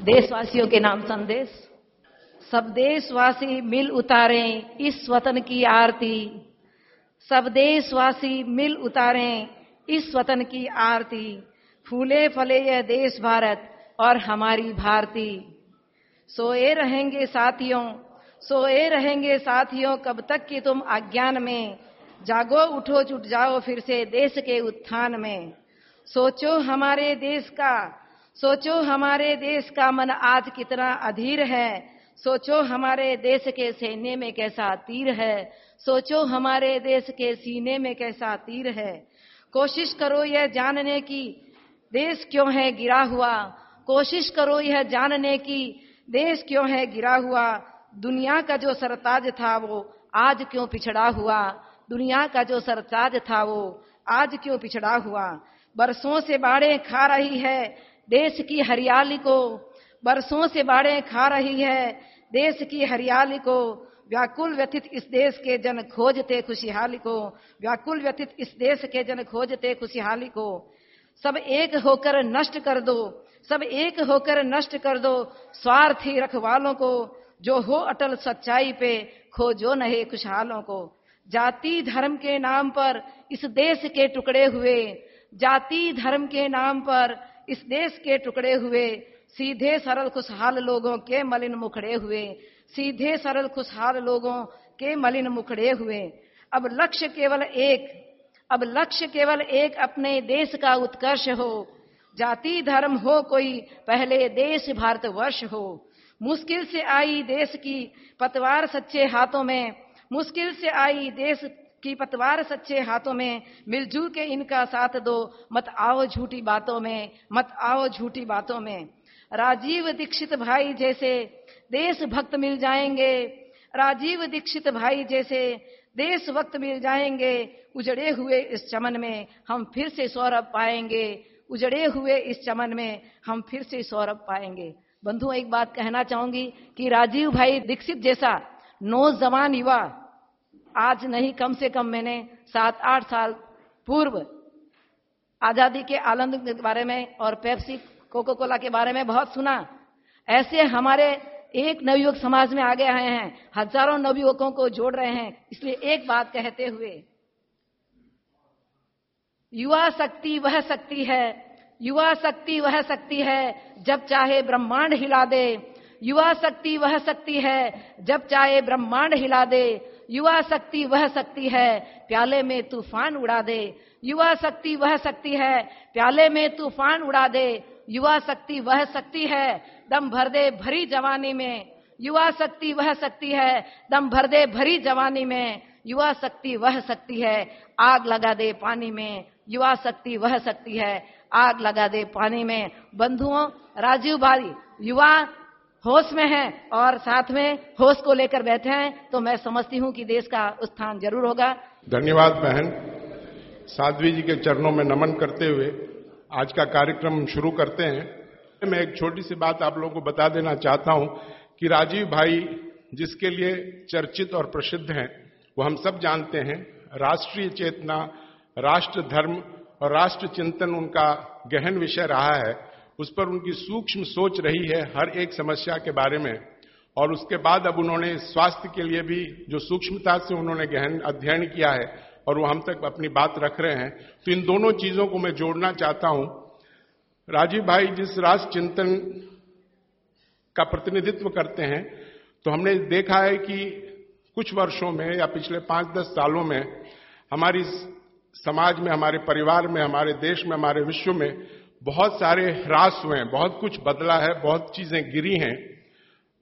देशवासियों के नाम संदेश। सब देशवासी मिल उतारें इस वतन की आरती। सब देशवासी मिल उतारें इस वतन की आरती। फूले फले यह देश भारत और हमारी भारती। सोए रहेंगे साथियों, सोए रहेंगे साथियों, कब तक कि तुम अज्ञान में जागो, उठो जुट जाओ फिर से देश के उत्थान में। सोचो हमारे देश का सोचो हमारे देश का मन आज कितना अधीर है। सोचो हमारे देश के सैन्य में कैसा तीर है। सोचो हमारे देश के सीने में कैसा तीर है। कोशिश करो यह जानने की, देश क्यों है गिरा हुआ। कोशिश करो यह जानने की, देश क्यों है गिरा हुआ। दुनिया का जो सरताज था वो आज क्यों पिछड़ा हुआ। दुनिया का जो सरताज था वो आज क्यों पिछड़ा हुआ। बरसों से बाड़े खा रही है। देश की हरियाली को बरसों से बाड़े खा रही है। देश की हरियाली को व्याकुल व्यथित इस देश के जन खोजते खुशहाली को, व्याकुल व्यथित इस देश के जन खोजते खुशहाली को। सब एक होकर नष्ट कर दो, सब एक होकर नष्ट कर दो स्वार्थी रखवालों को, जो हो अटल सच्चाई पे खोजो नहे खुशहालों को। जाति धर्म के नाम पर इस देश के टुकड़े हुए, जाति धर्म के नाम पर इस देश के टुकड़े हुए, सीधे सरल खुशहाल लोगों के मलिन मुखड़े हुए, सीधे सरल खुशहाल लोगों के मलिन मुखड़े हुए। अब लक्ष्य केवल एक, अब लक्ष्य केवल एक अपने देश का उत्कर्ष हो। जाति धर्म हो कोई, पहले देश भारत वर्ष हो। मुश्किल से आई देश की, पतवार सच्चे हाथों में। मुश्किल से आई देश की पतवार सच्चे हाथों में मिलजुल के इनका साथ दो। मत आओ झूठी बातों में, मत आओ झूठी बातों में। राजीव दीक्षित भाई जैसे देश भक्त मिल जाएँगे। राजीव दीक्षित भाई जैसे देश वक्त मिल जाएँगे। उजड़े हुए इस चमन में हम फिर से सौरभ पाएँगे। उजड़े हुए इस चमन में हम फिर से सौरभ पाएँगे। बंधु एक बात कहना चाहूँगी कि राजीव भाई दीक्षित जैसा नौजवान युवा आज नहीं, कम से कम मैंने सात, आठ साल पूर्व आज़ादी के आनंद के बारे में और पेप्सी कोको कोला के बारे में बहुत सुना। ऐसे हमारे एक नवयुवक समाज में आगे आए हैं। हज़ारों नवयुवकों को जोड़ रहे हैं। इसलिए एक बात कहते हुए, युवा शक्ति वह शक्ति है, युवा शक्ति वह शक्ति है, जब चाहे ब्रह्मांड हिला दे। युवा शक्ति वह शक्ति है, जब चाहे ब्रह्मांड हिला दे। युवा शक्ति वह शक्ति है, प्याले में तूफ़ान उड़ा दे। युवा शक्ति वह शक्ति है, प्याले में तूफ़ान उड़ा दे। युवा शक्ति वह शक्ति है, दम भर दे भरी जवानी में। युवा शक्ति वह शक्ति है, दम भर दे भरी जवानी में। युवा शक्ति वह शक्ति है, आग लगा दे पानी में। युवा शक्ति वह शक्ति है, आग लगा दे पानी में। बंधुओं, राजीव भाई, युवा होश में है और साथ में होश को लेकर बैठे हैं तो मैं समझती हूँ कि देश का उत्थान ज़रूर होगा। धन्यवाद, बहन। साध्वी जी के चरणों में नमन करते हुए आज का कार्यक्रम शुरू करते हैं। मैं एक छोटी सी बात आप लोगों को बता देना चाहता हूँ कि राजीव भाई जिसके लिए चर्चित और प्रसिद्ध हैं, वो हम सब जानते हैं। राष्ट्रीय चेतना, राष्ट्र धर्म और राष्ट्र चिंतन उनका गहन विषय रहा है। उस पर उनकी सूक्ष्म सोच रही है हर एक समस्या के बारे में। और उसके बाद अब उन्होंने स्वास्थ्य के लिए भी जो सूक्ष्मता से उन्होंने गहन अध्ययन किया है और वो हम तक अपनी बात रख रहे हैं तो इन दोनों चीज़ों को मैं जोड़ना चाहता हूँ। राजीव भाई जिस राष्ट्र चिंतन का प्रतिनिधित्व करते हैं तो हमने देखा है कि कुछ वर्षों में या पिछले पाँच दस सालों में हमारी समाज में, हमारे परिवार में, हमारे देश में, हमारे विश्व में बहुत सारे ह्रास हुए हैं, बहुत कुछ बदला है, बहुत चीज़ें गिरी हैं।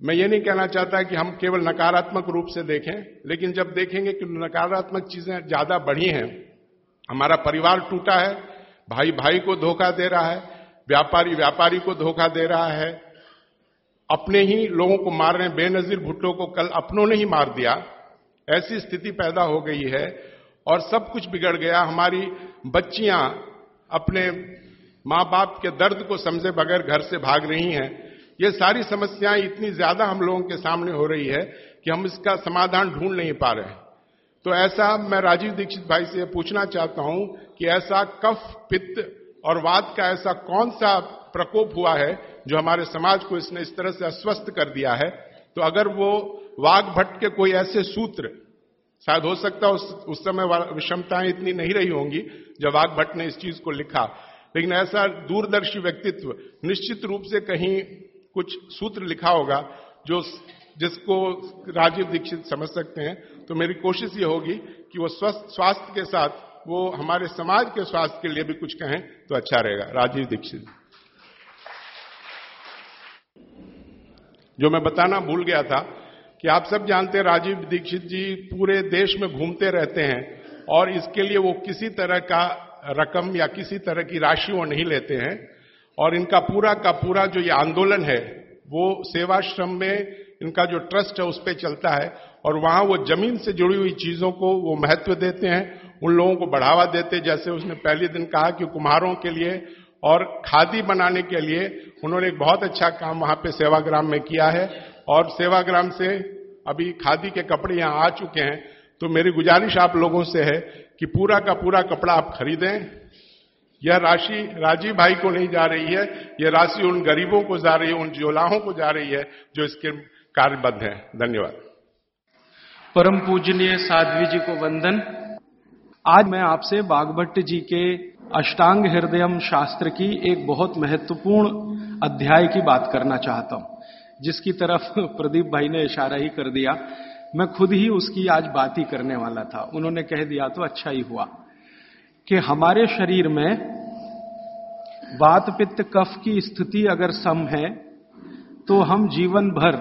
मैं ये नहीं कहना चाहता कि हम केवल नकारात्मक रूप से देखें, लेकिन जब देखेंगे कि नकारात्मक चीज़ें ज़्यादा बढ़ी हैं, हमारा परिवार टूटा है भाई भाई को धोखा दे रहा है, व्यापारी व्यापारी को धोखा दे रहा है, अपने ही लोगों को मार रहे बेनजीर भुट्टो को कल अपनों ने ही मार दिया, ऐसी स्थिति पैदा हो गई है और सब कुछ बिगड़ गया, हमारी बच्चियाँ अपने माँ बाप के दर्द को समझे बगैर घर से भाग रही हैं। ये सारी समस्याएँ इतनी ज़्यादा हम लोगों के सामने हो रही है कि हम इसका समाधान ढूंढ नहीं पा रहे तो ऐसा मैं राजीव दीक्षित भाई से पूछना चाहता हूँ कि ऐसा कफ पित्त और वाद का ऐसा कौन सा प्रकोप हुआ है जो हमारे समाज को इसने इस तरह से अस्वस्थ कर दिया है? तो अगर वो वाघ भट्ट के कोई ऐसे सूत्र शायद हो सकता उस, उस समय विषमताएँ इतनी नहीं रही होंगी जब वाघ भट्ट ने इस चीज़ को लिखा। लेकिन ऐसा दूरदर्शी व्यक्तित्व निश्चित रूप से कहीं कुछ सूत्र लिखा होगा जो जिसको राजीव दीक्षित समझ सकते हैं। तो मेरी कोशिश ये होगी कि वो स्वस्थ, स्वास्थ्य के साथ, वो हमारे समाज के स्वास्थ्य के लिए भी कुछ कहें तो अच्छा रहेगा। राजीव दीक्षित। जो मैं बताना भूल गया था कि आप सब जानते हैं, राजीव दीक्षित जी पूरे देश में घूमते रहते हैं और इसके लिए वो किसी तरह का रकम या किसी तरह की राशि वो नहीं लेते हैं और इनका पूरा का पूरा जो ये आंदोलन है, वो सेवाश्रम में इनका जो ट्रस्ट है उस पर चलता है और वहाँ वो ज़मीन से जुड़ी हुई चीज़ों को वो महत्व देते हैं, उन लोगों को बढ़ावा देते जैसे उसने पहले दिन कहा कि कुम्हारों के लिए और खादी बनाने के लिए उन्होंने एक बहुत अच्छा काम वहाँ पे सेवाग्राम में किया है और सेवाग्राम से अभी खादी के कपड़े यहाँ आ चुके हैं। तो मेरी गुजारिश आप लोगों से है कि पूरा का पूरा कपड़ा आप खरीदें। यह राशि, राजीव भाई को नहीं जा रही है, यह राशि उन गरीबों को जा रही है, उन जोलाहों को जा रही है, जो इसके कार्यबद्ध हैं। धन्यवाद। परम पूजनीय साध्वी जी को वंदन। आज मैं आपसे बागभट्ट जी के अष्टांग हृदयम शास्त्र की एक बहुत महत्वपूर्ण अध्याय की बात करना चाहता हूँ, जिसकी तरफ़ प्रदीप भाई ने इशारा ही कर दिया। मैं खुद ही उसकी आज बात ही करने वाला था। उन्होंने कह दिया तो अच्छा ही हुआ कि हमारे शरीर में वात पित्त कफ की स्थिति अगर सम है तो हम जीवन भर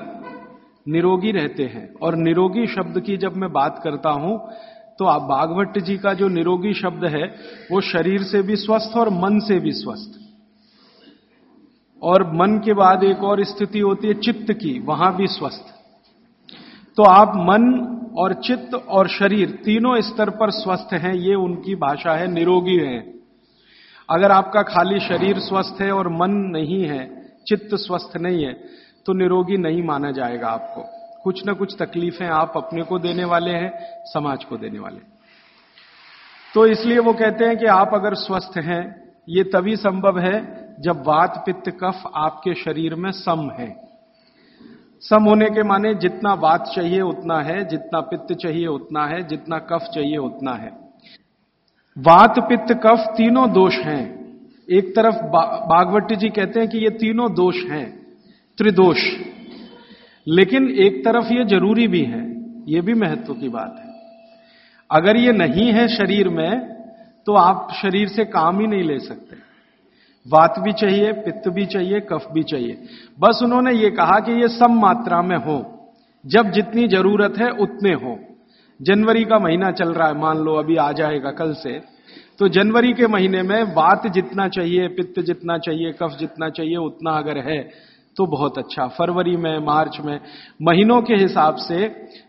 निरोगी रहते हैं। और निरोगी शब्द की जब मैं बात करता हूँ तो आप बागवट जी का जो निरोगी शब्द है, वो शरीर से भी स्वस्थ और मन से भी स्वस्थ। और मन के बाद एक और स्थिति होती है, चित्त की, वहाँ भी स्वस्थ। तो आप मन और चित्त और शरीर तीनों स्तर पर स्वस्थ हैं, ये उनकी भाषा है, निरोगी है। अगर आपका खाली शरीर स्वस्थ है और मन नहीं है, चित्त स्वस्थ नहीं है तो निरोगी नहीं माना जाएगा आपको। कुछ ना कुछ तकलीफें आप अपने को देने वाले हैं, समाज को देने वाले तो इसलिए वो कहते हैं कि आप अगर स्वस्थ हैं, ये तभी संभव है जब वात पित्त कफ आपके शरीर में सम है। सम होने के माने जितना वात चाहिए उतना है, जितना पित्त चाहिए उतना है, जितना कफ चाहिए उतना है। वात, पित्त, कफ तीनों दोष हैं। एक तरफ़ बागवती जी कहते हैं कि ये तीनों दोष हैं, त्रिदोष। लेकिन एक तरफ़ ये ज़रूरी भी है, ये भी महत्व की बात है। अगर ये नहीं है शरीर में तो आप शरीर से काम ही नहीं ले सकते। वात भी चाहिए, पित्त भी चाहिए, कफ भी चाहिए। बस उन्होंने ये कहा कि ये सम मात्रा में हो। जब जितनी ज़रूरत है, उतने हो। जनवरी का महीना चल रहा है, मान लो, अभी आ जाएगा कल से। तो जनवरी के महीने में वात जितना चाहिए, पित्त जितना चाहिए, कफ जितना चाहिए, उतना अगर है तो बहुत अच्छा। फरवरी में, मार्च में, महीनों के हिसाब से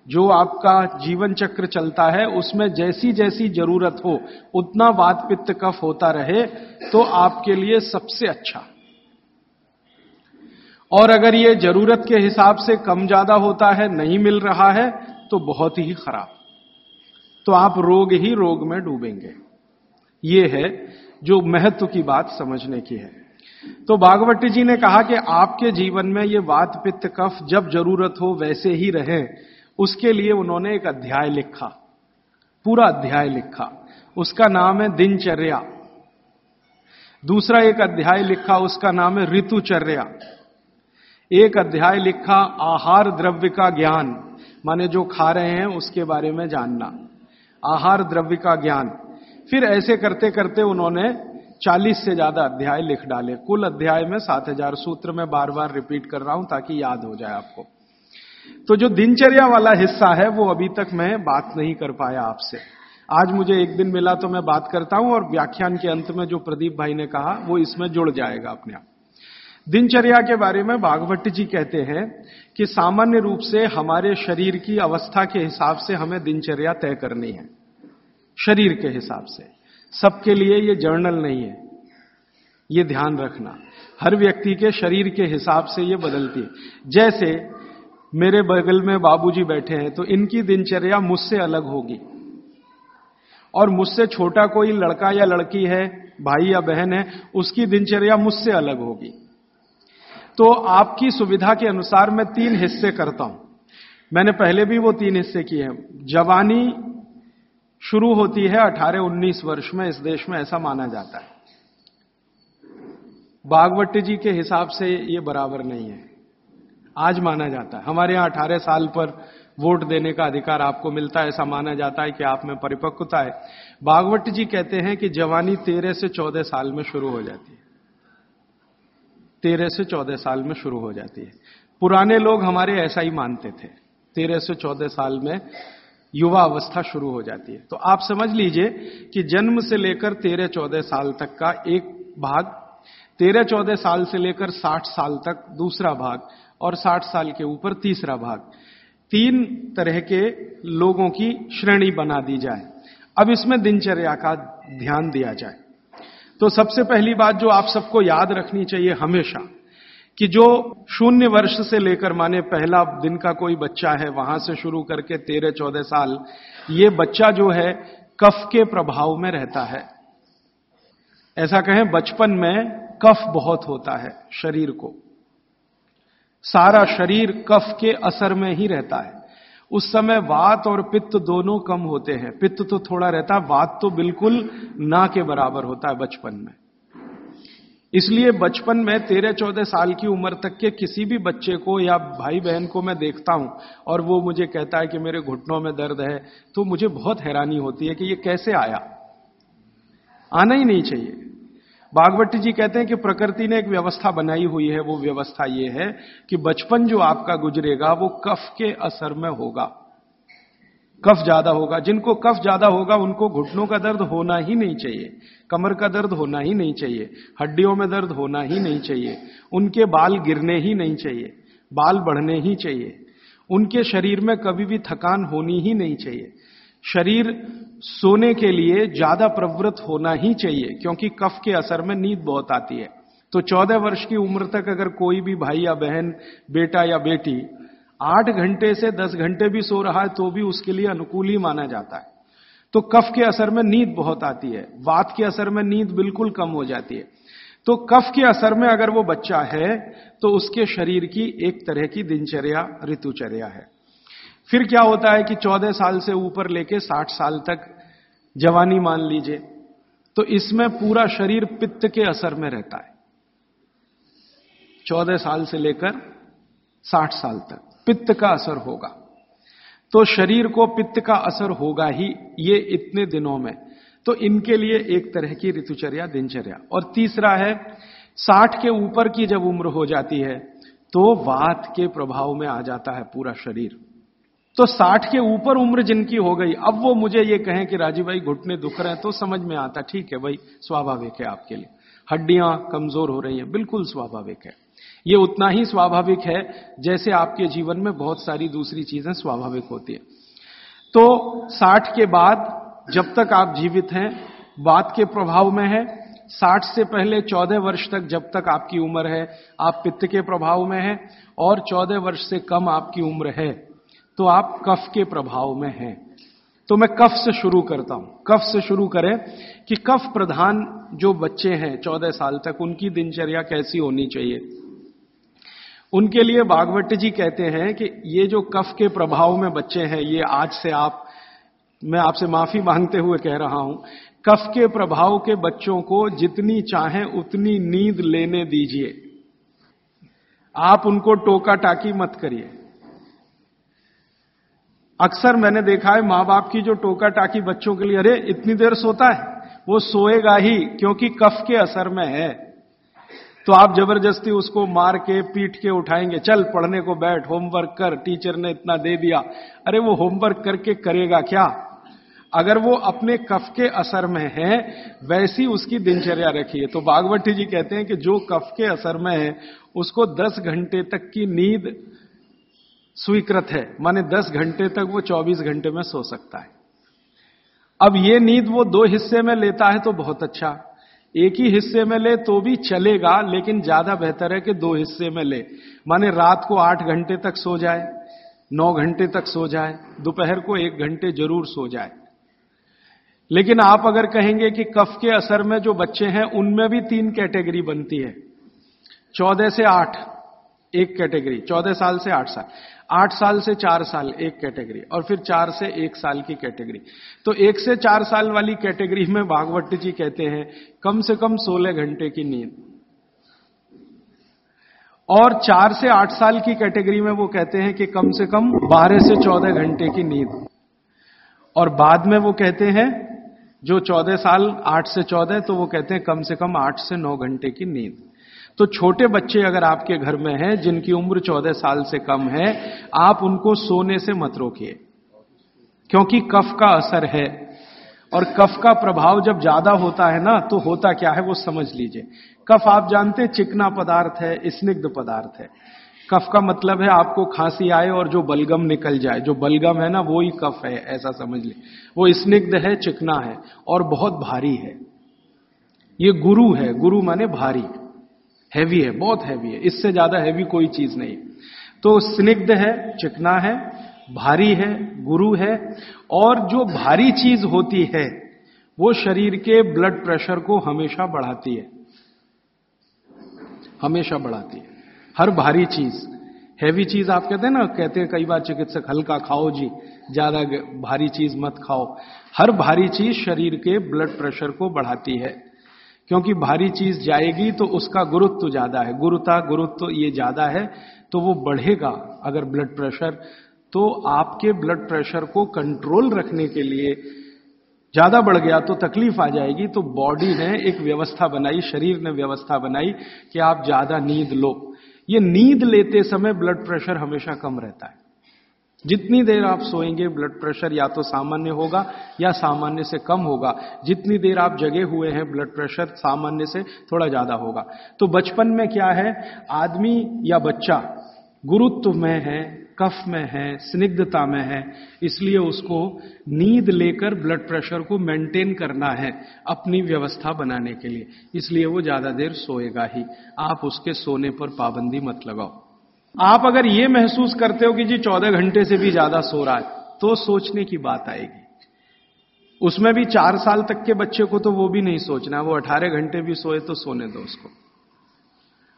जो आपका जीवन चक्र चलता है, उसमें जैसी जैसी ज़रूरत हो, उतना वात पित्त कफ होता रहे तो आपके लिए सबसे अच्छा। और अगर ये ज़रूरत के हिसाब से कम ज़्यादा होता है, नहीं मिल रहा है तो बहुत ही खराब। तो आप रोग ही रोग में डूबेंगे। ये है जो महत्व की बात समझने की है। तो बागवती जी ने कहा कि आपके जीवन में ये वात पित्त कफ जब ज़रूरत हो वैसे ही रहे। उसके लिए उन्होंने एक अध्याय लिखा, पूरा अध्याय लिखा। उसका नाम है दिनचर्या। दूसरा एक अध्याय लिखा, उसका नाम है ऋतुचर्या। एक अध्याय लिखा, आहार द्रव्य का ज्ञान। माने जो खा रहे हैं, उसके बारे में जानना। आहार द्रव्य का ज्ञान। फिर ऐसे करते करते उन्होंने चालीस से ज़्यादा अध्याय लिख डाले। कुल अध्याय में सात हज़ार सूत्र में बार बार रिपीट कर रहा हूँ ताकि याद हो जाए आपको। तो जो दिनचर्या वाला हिस्सा है, वो अभी तक मैं बात नहीं कर पाया आपसे। आज मुझे एक दिन मिला तो मैं बात करता हूँ और व्याख्यान के अंत में जो प्रदीप भाई ने कहा, वो इसमें जुड़ जाएगा अपने आप। दिनचर्या के बारे में बागवट जी कहते हैं कि सामान्य रूप से हमारे शरीर की अवस्था के हिसाब से हमें दिनचर्या तय करनी है। शरीर के हिसाब से। सबके लिए ये जर्नल नहीं है। ये ध्यान रखना। हर व्यक्ति के शरीर के हिसाब से ये बदलती है। जैसे मेरे बगल में बाबूजी बैठे हैं तो इनकी दिनचर्या मुझसे अलग होगी। और मुझसे छोटा कोई लड़का या लड़की है, भाई या बहन है, उसकी दिनचर्या मुझसे अलग होगी। तो आपकी सुविधा के अनुसार मैं तीन हिस्से करता हूँ। मैंने पहले भी वो तीन हिस्से किए हैं। जवानी शुरू होती है 18-19 वर्ष में, इस देश में ऐसा माना जाता है। बागवट जी के हिसाब से ये बराबर नहीं है। आज माना जाता है। हमारे यहाँ 18 साल पर वोट देने का अधिकार आपको मिलता है, ऐसा माना जाता है कि आप में परिपक्वता है। बागवट जी कहते हैं कि जवानी तेरह से चौदह साल में शुरू हो जाती है। तेरह से चौदह साल में शुरू हो जाती है। पुराने लोग हमारे ऐसा ही मानते थे। तेरह से चौदह साल में युवा अवस्था शुरू हो जाती है। तो आप समझ लीजिए कि जन्म से लेकर तेरह चौदह साल तक का एक भाग, तेरह चौदह साल से लेकर साठ साल तक दूसरा भाग और साठ साल के ऊपर तीसरा भाग। तीन तरह के लोगों की श्रेणी बना दी जाए। अब इसमें दिनचर्या का ध्यान दिया जाए। तो सबसे पहली बात जो आप सबको याद रखनी चाहिए हमेशा कि जो शून्य वर्ष से लेकर माने पहला दिन का कोई बच्चा है, वहाँ से शुरू करके तेरह चौदह साल, ये बच्चा जो है, कफ के प्रभाव में रहता है। ऐसा कहें, बचपन में कफ बहुत होता है शरीर को। सारा शरीर कफ के असर में ही रहता है। उस समय वात और पित्त दोनों कम होते हैं। पित्त तो थोड़ा रहता है वात तो बिल्कुल ना के बराबर होता है बचपन में। इसलिए बचपन में तेरह चौदह साल की उम्र तक के किसी भी बच्चे को या भाई बहन को मैं देखता हूँ और वो मुझे कहता है कि मेरे घुटनों में दर्द है तो मुझे बहुत हैरानी होती है कि ये कैसे आया? आना ही नहीं चाहिए। बागवती जी कहते हैं कि प्रकृति ने एक व्यवस्था बनाई हुई है, वो व्यवस्था ये है कि बचपन जो आपका गुजरेगा, वो कफ के असर में होगा। कफ ज़्यादा होगा। जिनको कफ ज़्यादा होगा, उनको घुटनों का दर्द होना ही नहीं चाहिए, कमर का दर्द होना ही नहीं चाहिए, हड्डियों में दर्द होना ही नहीं चाहिए, उनके बाल गिरने ही नहीं चाहिए, बाल बढ़ने ही चाहिए, उनके शरीर में कभी भी थकान होनी ही नहीं चाहिए। शरीर सोने के लिए ज़्यादा प्रवृत्त होना ही चाहिए, क्योंकि कफ के असर में नींद बहुत आती है। तो चौदह वर्ष की उम्र तक अगर कोई भी भाई या बहन, बेटा या बेटी आठ घंटे से दस घंटे भी सो रहा है तो भी उसके लिए अनुकूल ही माना जाता है। तो कफ के असर में नींद बहुत आती है, वात के असर में नींद बिल्कुल कम हो जाती है। तो कफ के असर में अगर वो बच्चा है तो उसके शरीर की एक तरह की दिनचर्या, ऋतुचर्या है। फिर क्या होता है कि चौदह साल से ऊपर लेके साठ साल तक जवानी मान लीजिए तो इसमें पूरा शरीर पित्त के असर में रहता है। चौदह साल से लेकर साठ साल तक। पित्त का असर होगा। तो शरीर को पित्त का असर होगा ही, ये इतने दिनों में। तो इनके लिए एक तरह की ऋतुचर्या, दिनचर्या। और तीसरा है, साठ के ऊपर की जब उम्र हो जाती है तो वात के प्रभाव में आ जाता है पूरा शरीर। तो साठ के ऊपर उम्र जिनकी हो गई, अब वो मुझे ये कहें कि राजीव भाई घुटने दुख रहे हैं तो समझ में आता, ठीक है भाई, स्वाभाविक है आपके लिए। हड्डियाँ कमज़ोर हो रही हैं, बिल्कुल स्वाभाविक है। ये उतना ही स्वाभाविक है जैसे आपके जीवन में बहुत सारी दूसरी चीज़ें स्वाभाविक होती है। तो साठ के बाद जब तक आप जीवित हैं बात के प्रभाव में है, साठ से पहले चौदह वर्ष तक जब तक आपकी उम्र है, आप पित्त के प्रभाव में है और चौदह वर्ष से कम आपकी उम्र है तो आप कफ के प्रभाव में हैं। तो मैं कफ से शुरू करता हूँ। कफ से शुरू करें कि कफ प्रधान जो बच्चे हैं चौदह साल तक, उनकी दिनचर्या कैसी होनी चाहिए? उनके लिए बागवट जी कहते हैं कि ये जो कफ के प्रभाव में बच्चे हैं, ये आज से आप, मैं आपसे माफ़ी मांगते हुए कह रहा हूँ, कफ के प्रभाव के बच्चों को जितनी चाहें उतनी नींद लेने दीजिए। आप उनको टोका टाकी मत करिए। अक्सर मैंने देखा है माँ बाप की जो टोका टाकी बच्चों के लिए, अरे, इतनी देर सोता है, वो सोएगा ही, क्योंकि कफ के असर में है। तो आप ज़बरदस्ती उसको मार के पीट के उठाएँगे। चल, पढ़ने को बैठ होमवर्क कर टीचर ने इतना दे दिया। अरे, वो होमवर्क करके करेगा क्या? अगर वो अपने कफ के असर में है, वैसी उसकी दिनचर्या रखिए। तो बागवती जी कहते हैं कि जो कफ के असर में है, उसको 10 घंटे तक की नींद स्वीकृत है। माने 10 घंटे तक वो 24 घंटे में सो सकता है। अब ये नींद वो दो हिस्से में लेता है तो बहुत अच्छा। एक ही हिस्से में ले तो भी चलेगा, लेकिन ज़्यादा बेहतर है कि दो हिस्से में ले। माने रात को आठ घंटे तक सो जाए, नौ घंटे तक सो जाए, दोपहर को एक घंटे ज़रूर सो जाए। लेकिन आप अगर कहेंगे कि कफ के असर में जो बच्चे हैं, उनमें भी तीन कैटेगरी बनती है। चौदह से आठ, एक कैटेगरी, चौदह साल से आठ साल। आठ साल से चार साल, एक कैटेगरी, और फिर चार से एक साल की कैटेगरी। तो एक से चार साल वाली कैटेगरी में भागवत जी कहते हैं, कम से कम सोलह घंटे की नींद। और चार से आठ साल की कैटेगरी में वो कहते हैं कि कम से कम बारह से चौदह घंटे की नींद। और बाद में वो कहते हैं, जो चौदह साल आठ से चौदह तो वो कहते हैं कम से कम आठ से नौ घंटे की नींद। तो छोटे बच्चे अगर आपके घर में हैं, जिनकी उम्र चौदह साल से कम है, आप उनको सोने से मत रोकिए। क्योंकि कफ का असर है, और कफ का प्रभाव जब ज़्यादा होता है ना तो होता क्या है वो समझ लीजिए। कफ आप जानते हैं, चिकना पदार्थ है, स्निग्ध पदार्थ है। कफ का मतलब है आपको खांसी आए और जो बलगम निकल जाए। जो बलगम है ना, वो ही कफ है, ऐसा समझ ले वो स्निग्ध है, चिकना है, और बहुत भारी है। ये गुरु है, गुरु माने भारी। हैवी है, बहुत हैवी है। इससे ज़्यादा हैवी कोई चीज़ नहीं। तो स्निग्ध है, चिकना है, भारी है, गुरु है, और जो भारी चीज़ होती है, वो शरीर के ब्लड प्रेशर को हमेशा बढ़ाती है। हमेशा बढ़ाती है। हर भारी चीज़। हैवी चीज़ आप कहते हैं ना, कहते हैं कई बार चिकित्सक, हल्का खाओ जी, ज़्यादा भारी चीज़ मत खाओ। हर भारी चीज़ शरीर के ब्लड प्रेशर को बढ़ाती है। क्योंकि भारी चीज़ जाएगी तो उसका गुरुत्व ज़्यादा है। गुरुता, गुरुत्व ये ज़्यादा है तो वो बढ़ेगा अगर ब्लड प्रेशर तो आपके ब्लड प्रेशर को कंट्रोल रखने के लिए ज़्यादा बढ़ गया तो तकलीफ़ आ जाएगी। तो बॉडी ने एक व्यवस्था बनाई, शरीर ने व्यवस्था बनाई कि आप ज़्यादा नींद लो। ये नींद लेते समय ब्लड प्रेशर हमेशा कम रहता है। जितनी देर आप सोएँगे ब्लड प्रेशर या तो सामान्य होगा या सामान्य से कम होगा। जितनी देर आप जगे हुए हैं ब्लड प्रेशर सामान्य से थोड़ा ज़्यादा होगा। तो बचपन में क्या है? आदमी या बच्चा गुरुत्व में है, कफ में है, स्निग्धता में है, इसलिए उसको नींद लेकर ब्लड प्रेशर को मेंटेन करना है अपनी व्यवस्था बनाने के लिए। इसलिए वो ज़्यादा देर सोएगा ही। आप उसके सोने पर पाबंदी मत लगाओ। आप अगर ये महसूस करते हो कि जी चौदह घंटे से भी ज़्यादा सो रहा है तो सोचने की बात आएगी। उसमें भी चार साल तक के बच्चे को तो वो भी नहीं सोचना, वो अठारह घंटे भी सोए तो सोने दो उसको।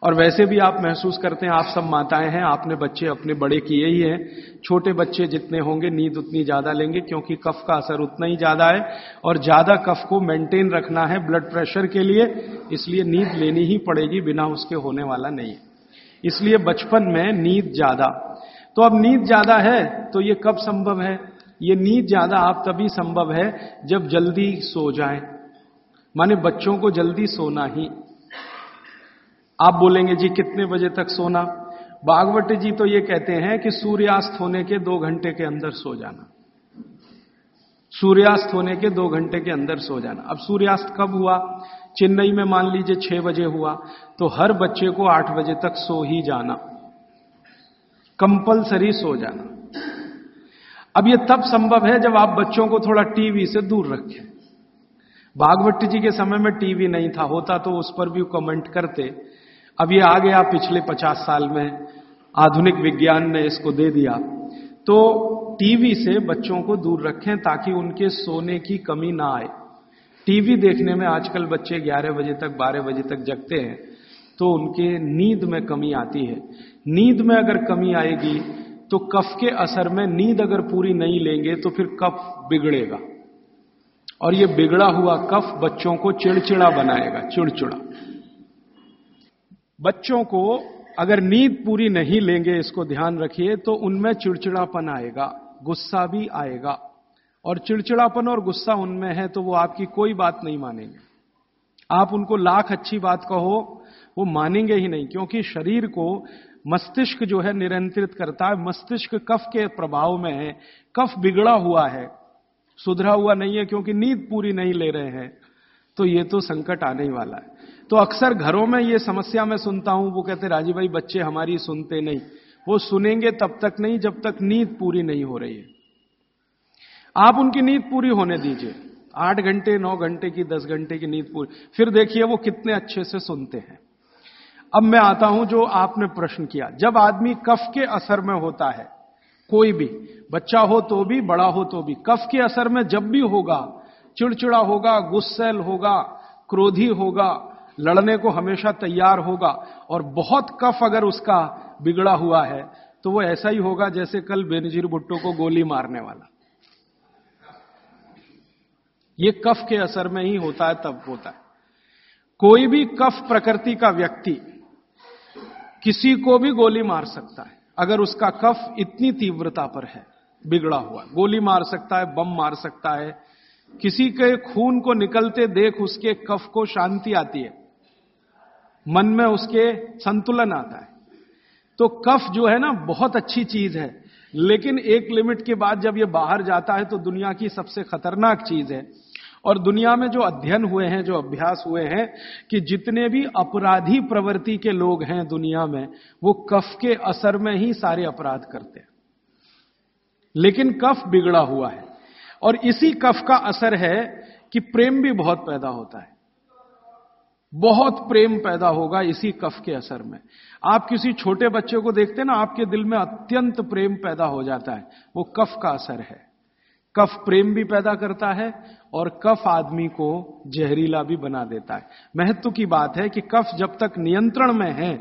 और वैसे भी आप महसूस करते हैं, आप सब माताएँ हैं, आपने बच्चे अपने बड़े किए ही हैं। छोटे बच्चे जितने होंगे, नींद उतनी ज़्यादा लेंगे, क्योंकि कफ का असर उतना ही ज़्यादा है। और ज़्यादा कफ को मेंटेन रखना है ब्लड प्रेशर के लिए, इसलिए नींद लेनी ही पड़ेगी, बिना उसके होने वाला नहीं है। इसलिए बचपन में नींद ज़्यादा। तो अब नींद ज़्यादा है तो ये कब संभव है? ये नींद ज़्यादा आप तभी संभव है जब जल्दी सो जाए। माने बच्चों को जल्दी सोना ही। आप बोलेंगे, जी, कितने बजे तक सोना? बागवट जी तो ये कहते हैं कि सूर्यास्त होने के दो घंटे के अंदर सो जाना। सूर्यास्त होने के दो घंटे के अंदर सो जाना। अब सूर्यास्त कब हुआ? चेन्नई में मान लीजिए छह बजे हुआ तो हर बच्चे को आठ बजे तक सो ही जाना, कंपलसरी सो जाना। अब यह तब संभव है जब आप बच्चों को थोड़ा टीवी से दूर रखें। बागवट्टी जी के समय में टीवी नहीं था, होता तो उस पर भी कमेंट करते। अब ये आ गया पिछले पचास साल में, आधुनिक विज्ञान ने इसको दे दिया। तो टीवी से बच्चों को दूर रखें ताकि उनके सोने की कमी ना आए। टीवी देखने में आजकल बच्चे 11 बजे तक 12 बजे तक जगते हैं तो उनके नींद में कमी आती है। नींद में अगर कमी आएगी तो कफ के असर में नींद अगर पूरी नहीं लेंगे तो फिर कफ बिगड़ेगा। और ये बिगड़ा हुआ कफ बच्चों को चिड़चिड़ा बनाएगा, चिड़चिड़ा। बच्चों को अगर नींद पूरी नहीं लेंगे, इसको ध्यान रखिए तो उनमें चिड़चिड़ापन आएगा, गुस्सा भी आएगा। और चिड़चिड़ापन और गुस्सा उनमें है तो वो आपकी कोई बात नहीं मानेंगे। आप उनको लाख अच्छी बात कहो, वो मानेंगे ही नहीं, क्योंकि शरीर को मस्तिष्क जो है नियंत्रित करता है। मस्तिष्क कफ के प्रभाव में है, कफ बिगड़ा हुआ है, सुधरा हुआ नहीं है, क्योंकि नींद पूरी नहीं ले रहे हैं तो ये तो संकट आने ही वाला है। तो अक्सर घरों में ये समस्या मैं सुनता हूँ, वो कहते राजीव भाई, बच्चे हमारी सुनते नहीं। वो सुनेंगे तब तक नहीं, जब तक नींद पूरी नहीं हो रही है। आप उनकी नींद पूरी होने दीजिए। आठ घंटे, नौ घंटे की, दस घंटे की नींद पूरी। फिर देखिए वो कितने अच्छे से सुनते हैं। अब मैं आता हूँ जो आपने प्रश्न किया। जब आदमी कफ के असर में होता है, कोई भी, बच्चा हो तो भी, बड़ा हो तो भी, कफ के असर में जब भी होगा, चिड़चिड़ा होगा, गुस्सेल होगा, क्रोधी होगा, लड़ने को हमेशा तैयार होगा, और बहुत कफ अगर उसका बिगड़ा हुआ है तो वो ऐसा ही होगा जैसे कल बेनजीर भुट्टो को गोली मारने वाला। ये कफ के असर में ही होता है, तब होता है। कोई भी कफ प्रकृति का व्यक्ति किसी को भी गोली मार सकता है। अगर उसका कफ इतनी तीव्रता पर है, बिगड़ा हुआ, गोली मार सकता है, बम मार सकता है, किसी के खून को निकलते देख उसके कफ को शांति आती है, मन में उसके संतुलन आता है तो कफ जो है ना, बहुत अच्छी चीज़ है। लेकिन एक लिमिट के बाद जब ये बाहर जाता है तो दुनिया की सबसे खतरनाक चीज़ है और दुनिया में जो अध्ययन हुए हैं, जो अभ्यास हुए हैं, कि जितने भी अपराधी प्रवृत्ति के लोग हैं दुनिया में, वो कफ के असर में ही सारे अपराध करते हैं। लेकिन कफ बिगड़ा हुआ है। और इसी कफ का असर है कि प्रेम भी बहुत पैदा होता है। बहुत प्रेम पैदा होगा इसी कफ के असर में। आप किसी छोटे बच्चे को देखते हैं ना, आपके दिल में अत्यंत प्रेम पैदा हो जाता है। वो कफ का असर है। कफ प्रेम भी पैदा करता है और कफ आदमी को जहरीला भी बना देता है। महत्व की बात है कि कफ जब तक नियंत्रण में है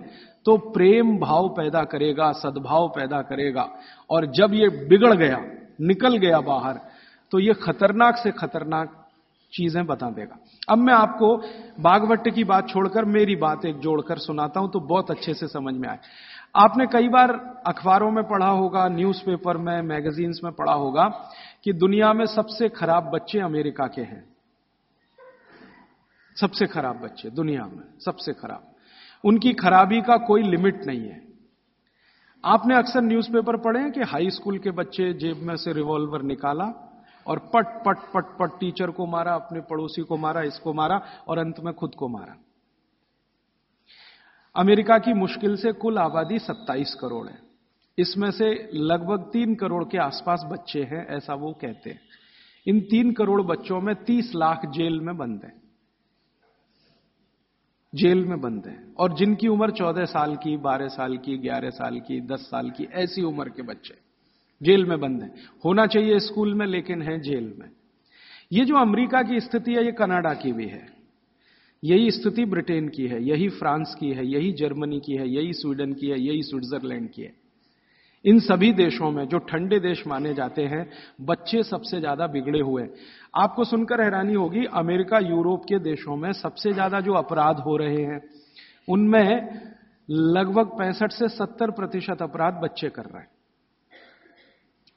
तो प्रेम भाव पैदा करेगा, सद्भाव पैदा करेगा। और जब ये बिगड़ गया, निकल गया बाहर तो ये खतरनाक से खतरनाक चीज़ें बता देगा। अब मैं आपको बागवट की बात छोड़कर मेरी बात एक जोड़कर सुनाता हूँ तो बहुत अच्छे से समझ में आए। आपने कई बार अखबारों में पढ़ा होगा, न्यूज़पेपर में मैगजीन्स में पढ़ा होगा कि दुनिया में सबसे खराब बच्चे अमेरिका के हैं। सबसे खराब बच्चे, दुनिया में सबसे खराब। उनकी खराबी का कोई लिमिट नहीं है। आपने अक्सर न्यूज़पेपर पढ़े हैं कि हाई स्कूल के बच्चे जेब में से रिवॉल्वर निकाला और पट पट पट पट, टीचर को मारा, अपने पड़ोसी को मारा, इसको मारा और अंत में खुद को मारा। अमेरिका की मुश्किल से कुल आबादी 27 करोड़ है। इसमें से लगभग तीन करोड़ के आसपास बच्चे हैं, ऐसा वो कहते हैं। इन तीन करोड़ बच्चों में 30 लाख जेल में बंद हैं। जेल में बंद हैं। और जिनकी उम्र 14 साल की 12 साल की 11 साल की 10 साल की, ऐसी उम्र के बच्चे जेल में बंद हैं। होना चाहिए स्कूल में, लेकिन है जेल में। ये जो अमेरिका की स्थिति है, ये कनाडा की भी है। यही स्थिति ब्रिटेन की है, यही फ्रांस की है, यही जर्मनी की है, यही स्वीडन की है, यही स्विट्जरलैंड की है। इन सभी देशों में, जो ठंडे देश माने जाते हैं, बच्चे सबसे ज़्यादा बिगड़े हुए आपको सुनकर हैरानी होगी, अमेरिका, यूरोप के देशों में सबसे ज़्यादा जो अपराध हो रहे हैं, उनमें लगभग पैंसठ से सत्तर प्रतिशत अपराध बच्चे कर रहे हैं।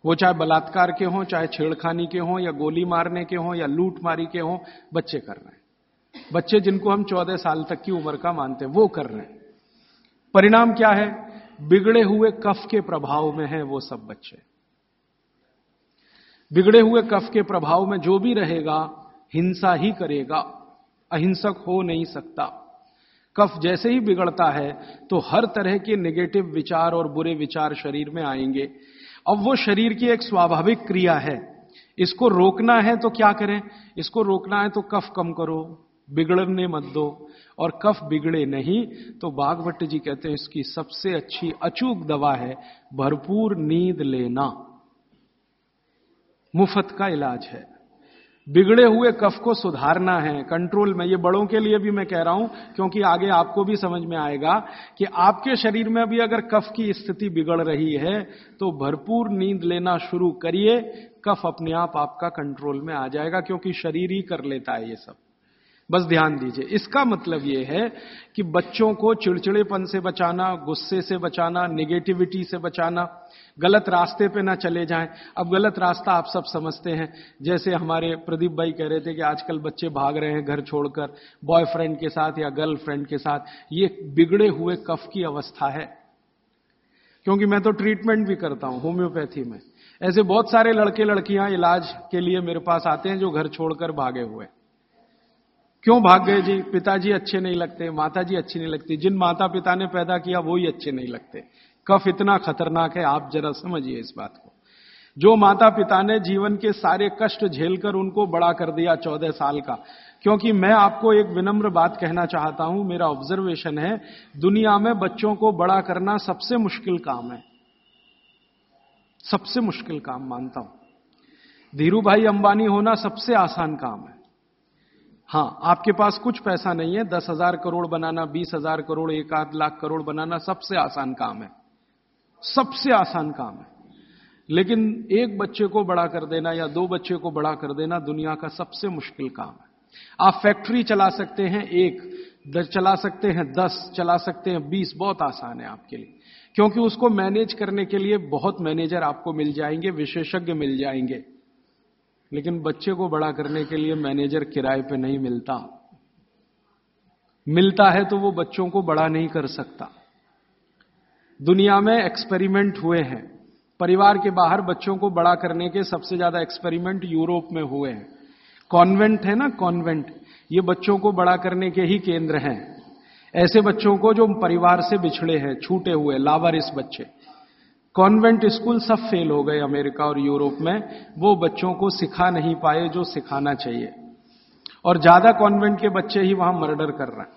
वो चाहे बलात्कार के हों, चाहे छेड़खानी के हों, या गोली मारने के हों, या लूट मारी के हों, बच्चे कर रहे हैं। बच्चे जिनको हम चौदह साल तक की उम्र का मानते हैं, वो कर रहे हैं। परिणाम क्या है? बिगड़े हुए कफ के प्रभाव में है वो सब बच्चे। बिगड़े हुए कफ के प्रभाव में जो भी रहेगा, हिंसा ही करेगा, अहिंसक हो नहीं सकता। कफ जैसे ही बिगड़ता है तो हर तरह के नेगेटिव विचार और बुरे विचार शरीर में आएँगे। अब वो शरीर की एक स्वाभाविक क्रिया है। इसको रोकना है तो क्या करें? इसको रोकना है तो कफ कम करो। बिगड़ने मत दो। और कफ बिगड़े नहीं तो बागभट्ट जी कहते हैं, इसकी सबसे अच्छी अचूक दवा है, भरपूर नींद लेना। मुफ़्त का इलाज है। बिगड़े हुए कफ को सुधारना है। कंट्रोल में, ये बड़ों के लिए भी मैं कह रहा हूँ, क्योंकि आगे आपको भी समझ में आएगा कि आपके शरीर में भी अगर कफ की स्थिति बिगड़ रही है तो भरपूर नींद लेना शुरू करिए। कफ अपने आप आपका कंट्रोल में आ जाएगा, क्योंकि शरीर ही कर लेता है ये सब। बस ध्यान दीजिए। इसका मतलब यह है कि बच्चों को चिड़चिड़ेपन से बचाना, गुस्से से बचाना निगेटिविटी से बचाना, गलत रास्ते पे ना चले जाएँ। अब गलत रास्ता आप सब समझते हैं। जैसे हमारे प्रदीप भाई कह रहे थे कि आजकल बच्चे भाग रहे हैं घर छोड़कर बॉयफ्रेंड के साथ या गर्लफ्रेंड के साथ। ये बिगड़े हुए कफ की अवस्था है। क्योंकि मैं तो ट्रीटमेंट भी करता हूँ होम्योपैथी में। ऐसे बहुत सारे लड़के लड़कियाँ इलाज के लिए मेरे पास आते हैं जो घर छोड़कर भागे हुए क्यों भाग गए जी? पिताजी अच्छे नहीं लगते माता जी अच्छी नहीं लगती। जिन माता पिता ने पैदा किया, वो ही अच्छे नहीं लगते। कफ इतना खतरनाक है, आप जरा समझिए इस बात को। जो माता पिता ने जीवन के सारे कष्ट झेलकर उनको बड़ा कर दिया चौदह साल का, क्योंकि मैं आपको एक विनम्र बात कहना चाहता हूँ, मेरा ऑब्जर्वेशन है, दुनिया में बच्चों को बड़ा करना सबसे मुश्किल काम है। सबसे मुश्किल काम मानता हूँ। धीरू भाई अंबानी होना सबसे आसान काम है। हाँ, आपके पास कुछ पैसा नहीं है, दस हज़ार करोड़ बनाना, बीस हज़ार करोड़, एक आध लाख करोड़ बनाना सबसे आसान काम है। सबसे आसान काम है। लेकिन एक बच्चे को बड़ा कर देना या दो बच्चे को बड़ा कर देना दुनिया का सबसे मुश्किल काम है। आप फैक्ट्री चला सकते हैं एक चला सकते हैं दस, चला सकते हैं बीस, बहुत आसान है आपके लिए। क्योंकि उसको मैनेज करने के लिए बहुत मैनेजर आपको मिल जाएँगे, विशेषज्ञ मिल जाएँगे। लेकिन बच्चे को बड़ा करने के लिए मैनेजर किराए पे नहीं मिलता। मिलता है तो वो बच्चों को बड़ा नहीं कर सकता। दुनिया में एक्सपेरिमेंट हुए हैं। परिवार के बाहर बच्चों को बड़ा करने के सबसे ज़्यादा एक्सपेरिमेंट यूरोप में हुए हैं। कॉन्वेंट है ना, कॉन्वेंट। ये बच्चों को बड़ा करने के ही केंद्र हैं। ऐसे बच्चों को जो परिवार से बिछड़े हैं, छूटे हुए, लावारिस बच्चे। कॉन्वेंट स्कूल सब फेल हो गए अमेरिका और यूरोप में। वो बच्चों को सिखा नहीं पाए जो सिखाना चाहिए। और ज़्यादा कॉन्वेंट के बच्चे ही वहाँ मर्डर कर रहे हैं,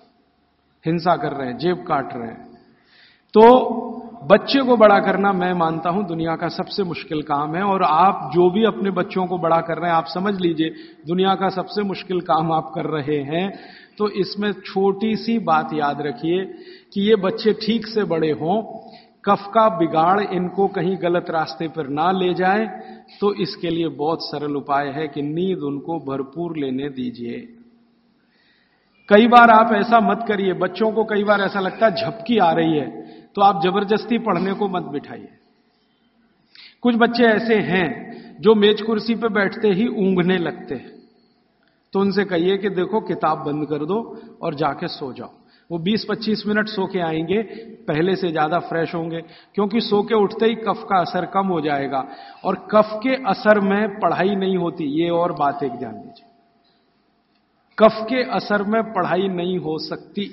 हिंसा कर रहे हैं, जेब काट रहे हैं। तो बच्चे को बड़ा करना मैं मानता हूँ दुनिया का सबसे मुश्किल काम है, और आप जो भी अपने बच्चों को बड़ा कर रहे हैं, आप समझ लीजिए, दुनिया का सबसे मुश्किल काम आप कर रहे हैं। तो इसमें छोटी सी बात याद रखिए कि ये बच्चे ठीक से बड़े हों कफ का बिगाड़ इनको कहीं गलत रास्ते पर ना ले जाए तो इसके लिए बहुत सरल उपाय है कि नींद उनको भरपूर लेने दीजिए। कई बार आप ऐसा मत करिए, बच्चों को कई बार ऐसा लगता है झपकी आ रही है तो आप ज़बरदस्ती पढ़ने को मत बिठाइए। कुछ बच्चे ऐसे हैं जो मेज कुर्सी पर बैठते ही ऊंघने लगते हैं तो उनसे कहिए कि देखो किताब बंद कर दो और जाके सो जाओ। वो 20-25 मिनट सो के आएँगे, पहले से ज़्यादा फ्रेश होंगे, क्योंकि सो के उठते ही कफ का असर कम हो जाएगा। और कफ के असर में पढ़ाई नहीं होती, ये और बात एक ध्यान दीजिए। कफ के असर में पढ़ाई नहीं हो सकती।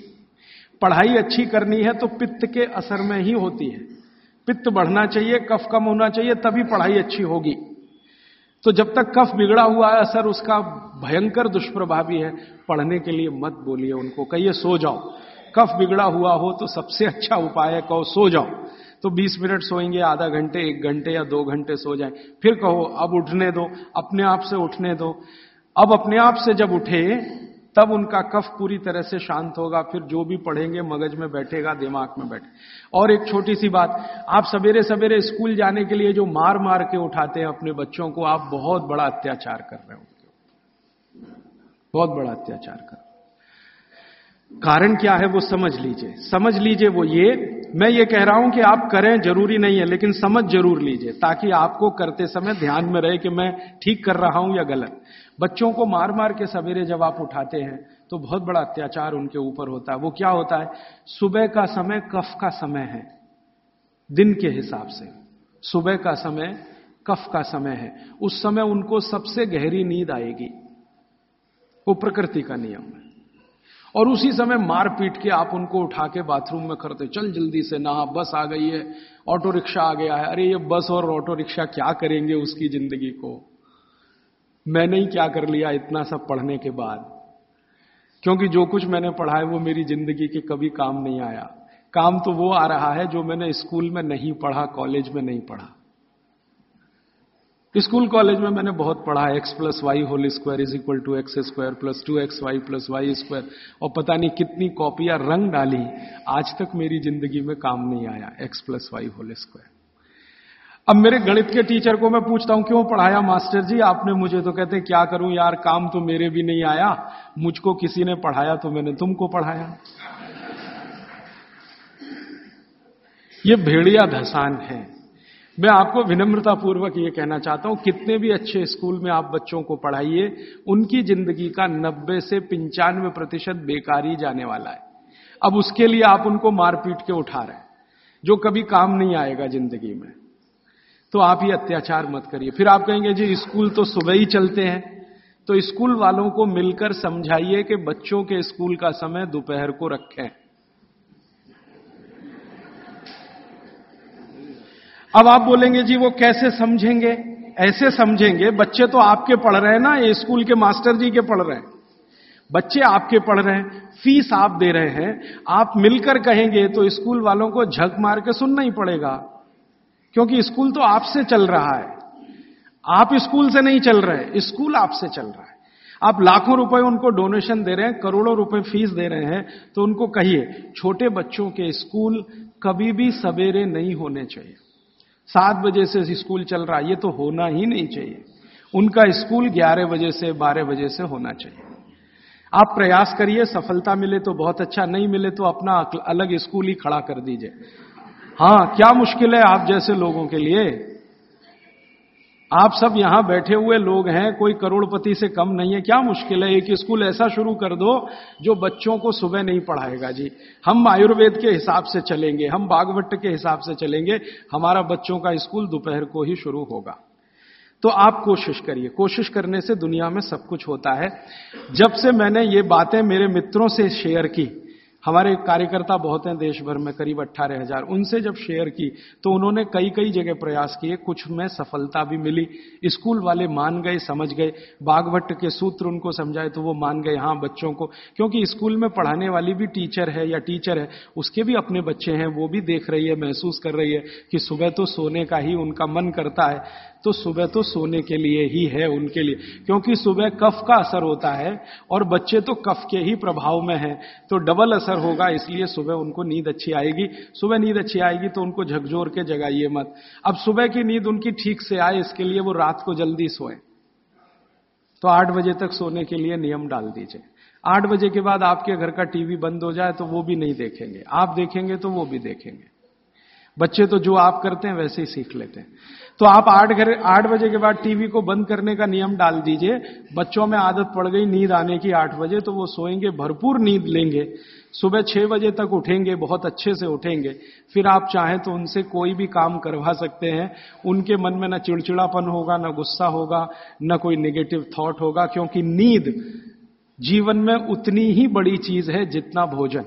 पढ़ाई अच्छी करनी है तो पित्त के असर में ही होती है। पित्त बढ़ना चाहिए, कफ कम होना चाहिए, तभी पढ़ाई अच्छी होगी। तो जब तक कफ बिगड़ा हुआ है, असर उसका भयंकर दुष्प्रभावी है। पढ़ने के लिए मत बोलिए उनको, कहिए, सो जाओ। कफ बिगड़ा हुआ हो तो सबसे अच्छा उपाय है, कहो, सो जाओ। तो 20 मिनट सोएँगे, आधा घंटे, एक घंटे या दो घंटे सो जाए। फिर कहो, अब उठने दो, अपने आप से उठने दो। अब अपने आप से जब उठे तब उनका कफ पूरी तरह से शांत होगा, फिर जो भी पढ़ेंगे मगज में बैठेगा, दिमाग में बैठे। और एक छोटी सी बात, आप सवेरे सवेरे स्कूल जाने के लिए जो मार मार के उठाते हैं अपने बच्चों को, आप बहुत बड़ा अत्याचार कर रहे हो बहुत बड़ा अत्याचार कर। कारण क्या है वो समझ लीजिए। समझ लीजिए वो ये, मैं ये कह रहा हूँ कि आप करें, ज़रूरी नहीं है, लेकिन समझ ज़रूर लीजिए, ताकि आपको करते समय ध्यान में रहे कि मैं ठीक कर रहा हूँ या गलत। बच्चों को मार मार के सवेरे जब आप उठाते हैं तो बहुत बड़ा अत्याचार उनके ऊपर होता है। वो क्या होता है? सुबह का समय कफ का समय है, दिन के हिसाब से। सुबह का समय कफ का समय है। उस समय उनको सबसे गहरी नींद आएगी। वो प्रकृति का नियम है। और उसी समय मार पीट के आप उनको उठा के बाथरूम में करते चल जल्दी से नहा, बस आ गई है, ऑटो रिक्शा आ गया है। अरे, ये बस और ऑटो रिक्शा क्या करेंगे उसकी ज़िंदगी को? मैंने ही क्या कर लिया इतना सब पढ़ने के बाद? क्योंकि जो कुछ मैंने पढ़ा है वो मेरी ज़िंदगी के कभी काम नहीं आया। काम तो वो आ रहा है जो मैंने स्कूल में नहीं पढ़ा, कॉलेज में नहीं पढ़ा। स्कूल, कॉलेज में मैंने बहुत पढ़ा x plus y whole square is equal to x square plus two x y plus y square और पता नहीं कितनी कॉपियाँ रंग डाली। आज तक मेरी ज़िंदगी में काम नहीं आया X plus Y whole square अब मेरे गणित के टीचर को मैं पूछता हूँ, क्यों पढ़ाया, मास्टर जी? आपने मुझे तो कहते, क्या करूँ यार, काम तो मेरे भी नहीं आया। मुझको किसी ने पढ़ाया तो मैंने तुमको पढ़ाया। ये भेड़िया धसान है। मैं आपको विनम्रता पूर्वक ये कहना चाहता हूँ, कितने भी अच्छे स्कूल में आप बच्चों को पढ़ाइए, उनकी ज़िंदगी का 90 से पंचानवे प्रतिशत बेकारी जाने वाला है। अब उसके लिए आप उनको मारपीट के उठा रहे हैं, जो कभी काम नहीं आएगा ज़िंदगी में। तो आप ये अत्याचार मत करिए। फिर आप कहेंगे, जी, स्कूल तो सुबह ही चलते हैं। तो स्कूल वालों को मिलकर समझाइए कि बच्चों के स्कूल का समय दोपहर को रखें। अब आप बोलेंगे, जी, वो कैसे समझेंगे? ऐसे समझेंगे, बच्चे तो आपके पढ़ रहे हैं ना, ये स्कूल के मास्टर जी के पढ़ रहे हैं। बच्चे आपके पढ़ रहे हैं, फ़ीस आप दे रहे हैं, आप मिलकर कहेंगे तो स्कूल वालों को झक मार के सुनना ही पड़ेगा। क्योंकि स्कूल तो आपसे चल रहा है। आप स्कूल से नहीं चल रहे, स्कूल आपसे चल रहा है। आप लाखों रुपए उनको डोनेशन दे रहे हैं, करोड़ों रुपए फ़ीस दे रहे हैं तो उनको कहिए, छोटे बच्चों के स्कूल कभी भी सवेरे नहीं होने चाहिए। सात बजे से स्कूल चल रहा है, ये तो होना ही नहीं चाहिए। उनका स्कूल ग्यारह बजे से बारह बजे से होना चाहिए। आप प्रयास करिए, सफलता मिले तो बहुत अच्छा नहीं मिले तो अपना अलग स्कूल ही खड़ा कर दीजिए। हाँ, क्या मुश्किल है आप जैसे लोगों के लिए? आप सब यहाँ बैठे हुए लोग हैं, कोई करोड़पति से कम नहीं है। क्या मुश्किल है? एक स्कूल ऐसा शुरू कर दो जो बच्चों को सुबह नहीं पढ़ाएगा जी। हम आयुर्वेद के हिसाब से चलेंगे, हम बागवट के हिसाब से चलेंगे, हमारा बच्चों का स्कूल दोपहर को ही शुरू होगा। तो आप कोशिश करिए। कोशिश करने से दुनिया में सब कुछ होता है। जब से मैंने ये बातें मेरे मित्रों से शेयर की हमारे कार्यकर्ता बहुत हैं देश भर में करीब अट्ठारह हज़ार। उनसे जब शेयर की तो उन्होंने कई कई जगह प्रयास किए, कुछ में सफलता भी मिली। स्कूल वाले मान गए, समझ गए। बागभट्ट के सूत्र उनको समझाए तो वो मान गए हाँ बच्चों को। क्योंकि स्कूल में पढ़ाने वाली भी टीचर है या टीचर है, उसके भी अपने बच्चे हैं, वो भी देख रही है, महसूस कर रही है कि सुबह तो सोने का ही उनका मन करता है। तो सुबह तो सोने के लिए ही है उनके लिए, क्योंकि सुबह कफ का असर होता है और बच्चे तो कफ के ही प्रभाव में हैं तो डबल असर होगा, इसलिए सुबह उनको नींद अच्छी आएगी। सुबह नींद अच्छी आएगी तो उनको झकझोर के जगाइए मत। अब सुबह की नींद उनकी ठीक से आए, इसके लिए वो रात को जल्दी सोए। तो आठ बजे तक सोने के लिए नियम डाल दीजिए। आठ बजे के बाद आपके घर का टीवी बंद हो जाए तो वो भी नहीं देखेंगे। आप देखेंगे तो वो भी देखेंगे। बच्चे तो जो आप करते हैं, वैसे ही सीख लेते हैं। तो आप आठ घर, आठ बजे के बाद टीवी को बंद करने का नियम डाल दीजिए। बच्चों में आदत पड़ गई नींद आने की आठ बजे तो वो सोएँगे, भरपूर नींद लेंगे। सुबह छह बजे तक उठेंगे, बहुत अच्छे से उठेंगे। फिर आप चाहें तो उनसे कोई भी काम करवा सकते हैं। उनके मन में ना चिड़चिड़ापन होगा, ना गुस्सा होगा, न कोई नेगेटिव थॉट होगा, क्योंकि नींद जीवन में उतनी ही बड़ी चीज़ है जितना भोजन।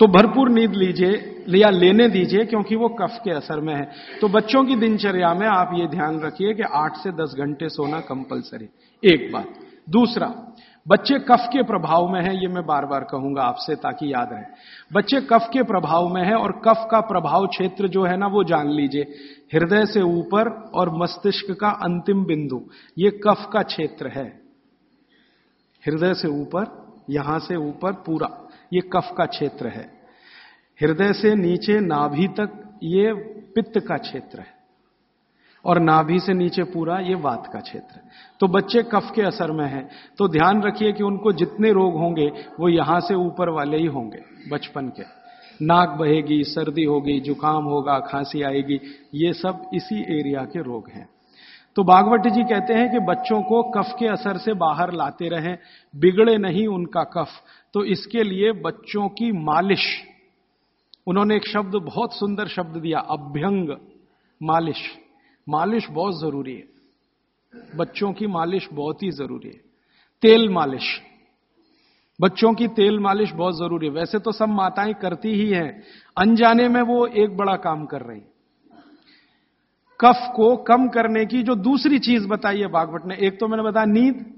तो भरपूर नींद लीजिए, या लेने दीजिए, क्योंकि वो कफ के असर में है। तो बच्चों की दिनचर्या में आप ये ध्यान रखिए कि आठ से दस घंटे सोना कंपलसरी। एक बात। दूसरा, बच्चे कफ के प्रभाव में है, ये मैं बार बार कहूँगा आपसे ताकि याद रहे। बच्चे कफ के प्रभाव में है और कफ का प्रभाव क्षेत्र जो है ना, वो जान लीजिए। हृदय से ऊपर और मस्तिष्क का अंतिम बिंदु, ये कफ का क्षेत्र है। हृदय से ऊपर, यहाँ से ऊपर, पूरा। ये कफ का क्षेत्र है। हृदय से नीचे नाभि तक ये पित्त का क्षेत्र है। और नाभि से नीचे पूरा ये वात का क्षेत्र तो बच्चे कफ के असर में हैं। तो ध्यान रखिए कि उनको जितने रोग होंगे, वो यहाँ से ऊपर वाले ही होंगे, बचपन के। नाक बहेगी, सर्दी होगी, जुकाम होगा, खांसी आएगी, ये सब इसी एरिया के रोग हैं। तो बागवती जी कहते हैं कि बच्चों को कफ के असर से बाहर लाते रहें, बिगड़े नहीं उनका कफ। तो इसके लिए बच्चों की मालिश। उन्होंने एक शब्द, बहुत सुंदर शब्द दिया, अभ्यंग मालिश। मालिश बहुत ज़रूरी है। बच्चों की मालिश बहुत ही ज़रूरी है। तेल मालिश। बच्चों की तेल मालिश बहुत ज़रूरी है। वैसे तो सब माताएँ करती ही हैं। अनजाने में वो एक बड़ा काम कर रही कफ को कम करने की जो दूसरी चीज़ बताई है बागवट ने, एक तो मैंने बताया नींद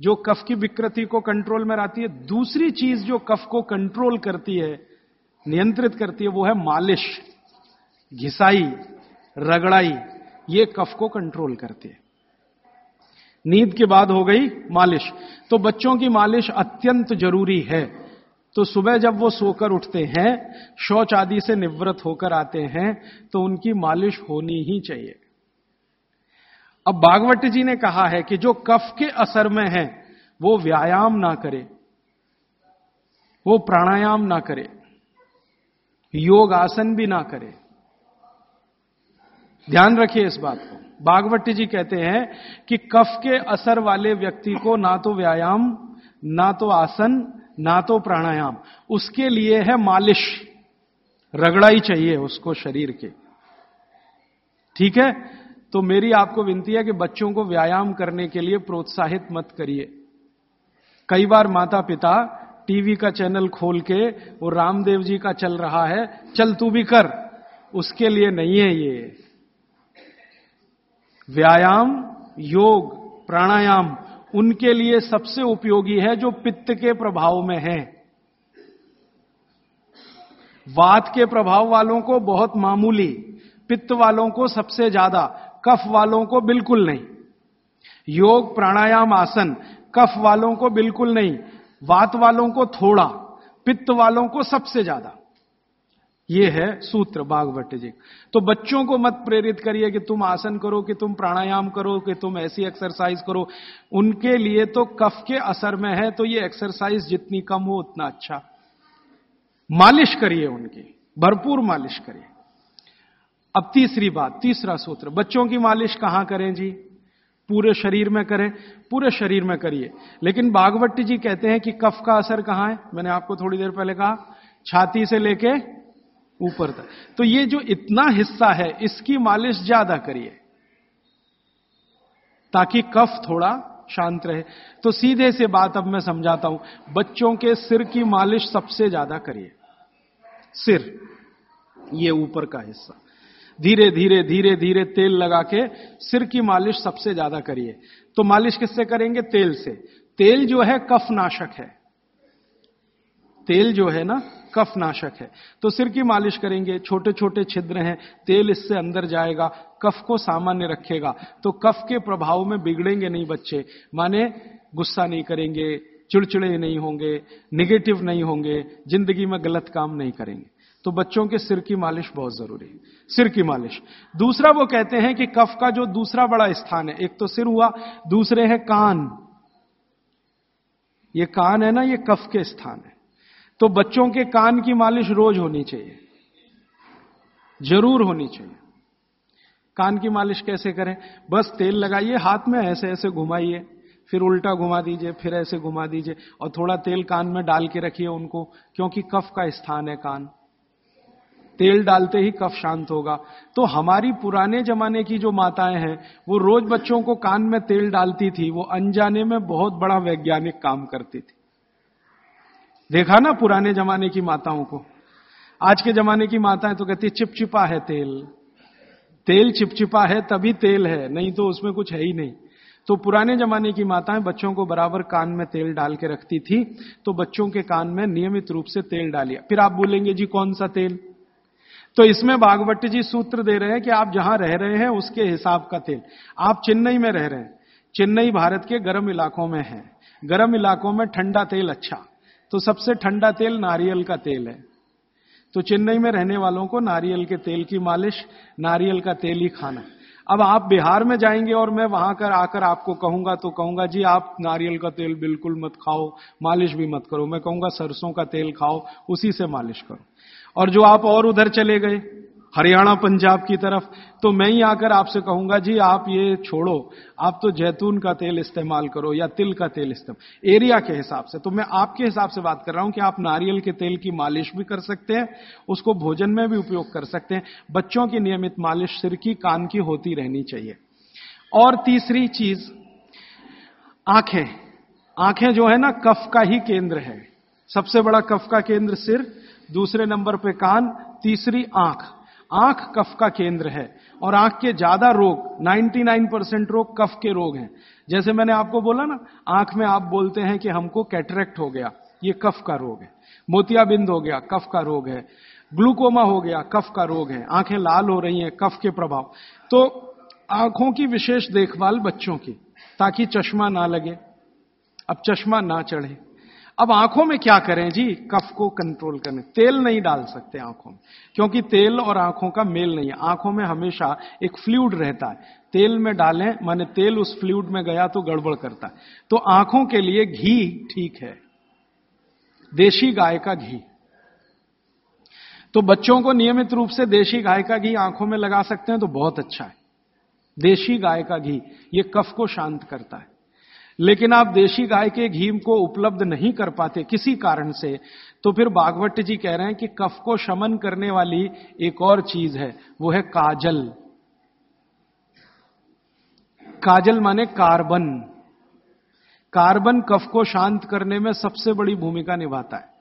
जो कफ की विकृति को कंट्रोल में रहती है, दूसरी चीज़ जो कफ को कंट्रोल करती है, नियंत्रित करती है, वो है मालिश, घिसाई, रगड़ाई, ये कफ को कंट्रोल करती है। नींद के बाद हो गई मालिश। तो बच्चों की मालिश अत्यंत ज़रूरी है। तो सुबह जब वो सोकर उठते हैं, शौच आदि से निवृत्त होकर आते हैं तो उनकी मालिश होनी ही चाहिए। अब बागवती जी ने कहा है कि जो कफ के असर में है, वो व्यायाम ना करे। वो प्राणायाम ना करे। योग आसन भी ना करे। ध्यान रखिए इस बात को। बागवती जी कहते हैं कि कफ के असर वाले व्यक्ति को ना तो व्यायाम, ना तो आसन, ना तो प्राणायाम। उसके लिए है मालिश। रगड़ाई चाहिए उसको शरीर के। ठीक है? तो मेरी आपको विनती है कि बच्चों को व्यायाम करने के लिए प्रोत्साहित मत करिए। कई बार माता पिता टीवी का चैनल खोल के, वो रामदेव जी का चल रहा है, चल तू भी कर। उसके लिए नहीं है ये। व्यायाम, योग, प्राणायाम, उनके लिए सबसे उपयोगी है जो पित्त के प्रभाव में है। वात के प्रभाव वालों को बहुत मामूली, पित्त वालों को सबसे ज़्यादा। कफ वालों को बिल्कुल नहीं। योग प्राणायाम आसन, कफ वालों को बिल्कुल नहीं, वात वालों को थोड़ा, पित्त वालों को सबसे ज़्यादा। यह है सूत्र बागवट जी। तो बच्चों को मत प्रेरित करिए कि तुम आसन करो, कि तुम प्राणायाम करो, कि तुम ऐसी एक्सरसाइज करो। उनके लिए तो कफ के असर में है तो ये एक्सरसाइज जितनी कम हो उतना अच्छा। मालिश करिए उनकी, भरपूर मालिश करिए। अब तीसरी बात, तीसरा सूत्र, बच्चों की मालिश कहाँ करें जी? पूरे शरीर में करें, पूरे शरीर में करिए। लेकिन बागवती जी कहते हैं कि कफ का असर कहाँ है? मैंने आपको थोड़ी देर पहले कहा, छाती से लेके ऊपर तक। तो ये जो इतना हिस्सा है, इसकी मालिश ज़्यादा करिए, ताकि कफ थोड़ा शांत रहे। तो सीधे से बात अब मैं समझाता हूँ, बच्चों के सिर की मालिश सबसे ज़्यादा करिए। सिर, ये ऊपर का हिस्सा। धीरे धीरे धीरे धीरे तेल लगा के सिर की मालिश सबसे ज़्यादा करिए। तो मालिश किससे करेंगे? तेल से। तेल जो है कफ नाशक है। तेल जो है ना कफ नाशक है। तो सिर की मालिश करेंगे। छोटे छोटे छिद्र हैं। तेल इससे अंदर जाएगा, कफ को सामान्य रखेगा। तो कफ के प्रभाव में बिगड़ेंगे नहीं बच्चे। माने गुस्सा नहीं करेंगे, चिड़चिड़े नहीं होंगे निगेटिव नहीं होंगे, ज़िंदगी में गलत काम नहीं करेंगे। तो बच्चों के सिर की मालिश बहुत ज़रूरी है। सिर की मालिश। दूसरा वो कहते हैं कि कफ का जो दूसरा बड़ा स्थान है, एक तो सिर हुआ, दूसरे है कान। ये कान है ना, ये कफ के स्थान है। तो बच्चों के कान की मालिश रोज होनी चाहिए। ज़रूर होनी चाहिए। कान की मालिश कैसे करें? बस तेल लगाइए, हाथ में ऐसे ऐसे घुमाइए, फिर उल्टा घुमा दीजिए, फिर ऐसे घुमा दीजिए, और थोड़ा तेल कान में डाल के रखिए उनको, क्योंकि कफ का स्थान है कान। तेल डालते ही कफ शांत होगा। तो हमारी पुराने जमाने की जो माताएँ हैं, वो रोज बच्चों को कान में तेल डालती थी, वो अनजाने में बहुत बड़ा वैज्ञानिक काम करती थी। देखा ना पुराने जमाने की माताओं को? आज के जमाने की माताएँ तो कहती चिपचिपा है तेल। तेल चिपचिपा है, तभी तेल है, नहीं तो उसमें कुछ है ही नहीं। तो पुराने जमाने की माताएँ बच्चों को बराबर कान में तेल डाल के रखती थी तो बच्चों के कान में नियमित रूप से तेल डालिए। फिर आप बोलेंगे, जी, कौन सा तेल? तो इसमें बागवती जी सूत्र दे रहे हैं कि आप जहाँ रह रहे हैं, उसके हिसाब का तेल। आप चेन्नई में रह रहे हैं। चेन्नई भारत के गर्म इलाकों में है। गर्म इलाकों में ठंडा तेल अच्छा। तो सबसे ठंडा तेल नारियल का तेल है। तो चेन्नई में रहने वालों को नारियल के तेल की मालिश, नारियल का तेल ही खाना। अब आप बिहार में जाएँगे और मैं वहाँ कर आकर आपको कहूँगा तो कहूँगा, जी, आप नारियल का तेल बिल्कुल मत खाओ, मालिश भी मत करो। मैं कहूँगा, सरसों का तेल खाओ, उसी से मालिश करो। और जो आप और उधर चले गए, हरियाणा, पंजाब की तरफ़ तो मैं ही आकर आपसे कहूँगा, जी, आप ये छोड़ो, आप तो जैतून का तेल इस्तेमाल करो या तिल का तेल इस्तेमाल एरिया के हिसाब से। तो मैं आपके हिसाब से बात कर रहा हूँ कि आप नारियल के तेल की मालिश भी कर सकते हैं, उसको भोजन में भी उपयोग कर सकते हैं। बच्चों की नियमित मालिश सिर की कान की होती रहनी चाहिए। और तीसरी चीज़, आँखें। आँखें जो है ना, कफ का ही केंद्र है। सबसे बड़ा कफ का केंद्र सिर दूसरे नंबर पे कान, तीसरी आँख। आँख कफ का केंद्र है और आँख के ज़्यादा रोग 99 परसेंट रोग कफ के रोग हैं। जैसे मैंने आपको बोला ना, आँख में आप बोलते हैं कि हमको कैटरेक्ट हो गया, ये कफ का रोग है। मोतियाबिंद हो गया, कफ का रोग है। ग्लूकोमा हो गया, कफ का रोग है। आँखें लाल हो रही हैं, कफ के प्रभाव। तो आँखों की विशेष देखभाल बच्चों की, ताकि चश्मा ना लगे। अब चश्मा ना चढ़े। अब आँखों में क्या करें? जी, कफ को कंट्रोल करने। तेल नहीं डाल सकते आँखों में, क्योंकि तेल और आँखों का मेल नहीं है। आँखों में हमेशा एक फ्लूड रहता है। तेल में डालें, माने तेल उस फ्लूड में गया तो गड़बड़ करता है। तो आँखों के लिए घी ठीक है। देशी गाय का घी। तो बच्चों को नियमित रूप से देशी गाय का घी आँखों में लगा सकते हैं तो बहुत अच्छा है। देशी गाय का घी, ये कफ को शांत करता है। लेकिन आप देशी गाय के घी को उपलब्ध नहीं कर पाते किसी कारण से तो फिर बागवट जी कह रहे हैं कि कफ को शमन करने वाली एक और चीज़ है, वो है काजल। काजल माने कार्बन। कार्बन कफ को शांत करने में सबसे बड़ी भूमिका निभाता है।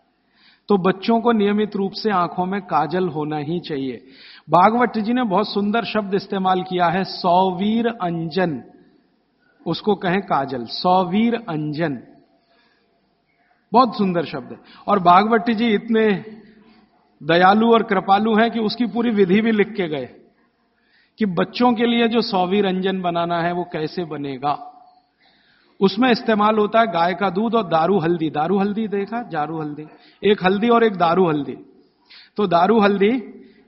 तो बच्चों को नियमित रूप से आँखों में काजल होना ही चाहिए। बागवट जी ने बहुत सुंदर शब्द इस्तेमाल किया है, सौवीर अंजन। उसको कहें काजल, सौवीर अंजन। बहुत सुंदर शब्द है। और बागवती जी इतने दयालु और कृपालु हैं कि उसकी पूरी विधि भी लिख के गए कि बच्चों के लिए जो सौवीर अंजन बनाना है वो कैसे बनेगा। उसमें इस्तेमाल होता है गाय का दूध और दारू हल्दी। दारू हल्दी देखा? दारू हल्दी। एक हल्दी और एक दारू हल्दी। तो दारू हल्दी,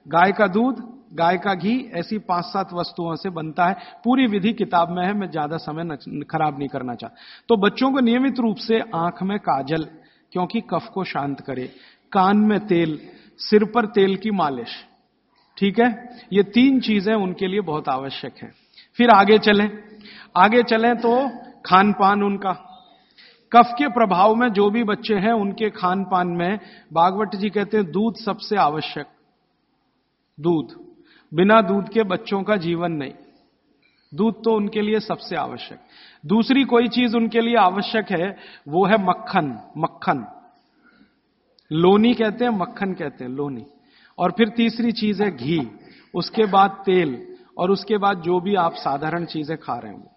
गाय का दूध गाय का घी ऐसी पाँच सात वस्तुओं से बनता है। पूरी विधि किताब में है, मैं ज़्यादा समय खराब नहीं करना चाहता तो बच्चों को नियमित रूप से आँख में काजल, क्योंकि कफ को शांत करे। कान में तेल, सिर पर तेल की मालिश, ठीक है? ये तीन चीज़ें उनके लिए बहुत आवश्यक है। फिर आगे चलें। आगे चलें तो खान पान उनका। कफ के प्रभाव में जो भी बच्चे हैं, उनके खान पान में बागवट जी कहते हैं, दूध सबसे आवश्यक। दूध। बिना दूध के बच्चों का जीवन नहीं। दूध तो उनके लिए सबसे आवश्यक। दूसरी कोई चीज़ उनके लिए आवश्यक है, वो है मक्खन मक्खन। लोनी कहते हैं, मक्खन कहते हैं, लोनी। और फिर तीसरी चीज़ है घी, उसके बाद तेल, और उसके बाद जो भी आप साधारण चीज़ें खा रहे हैं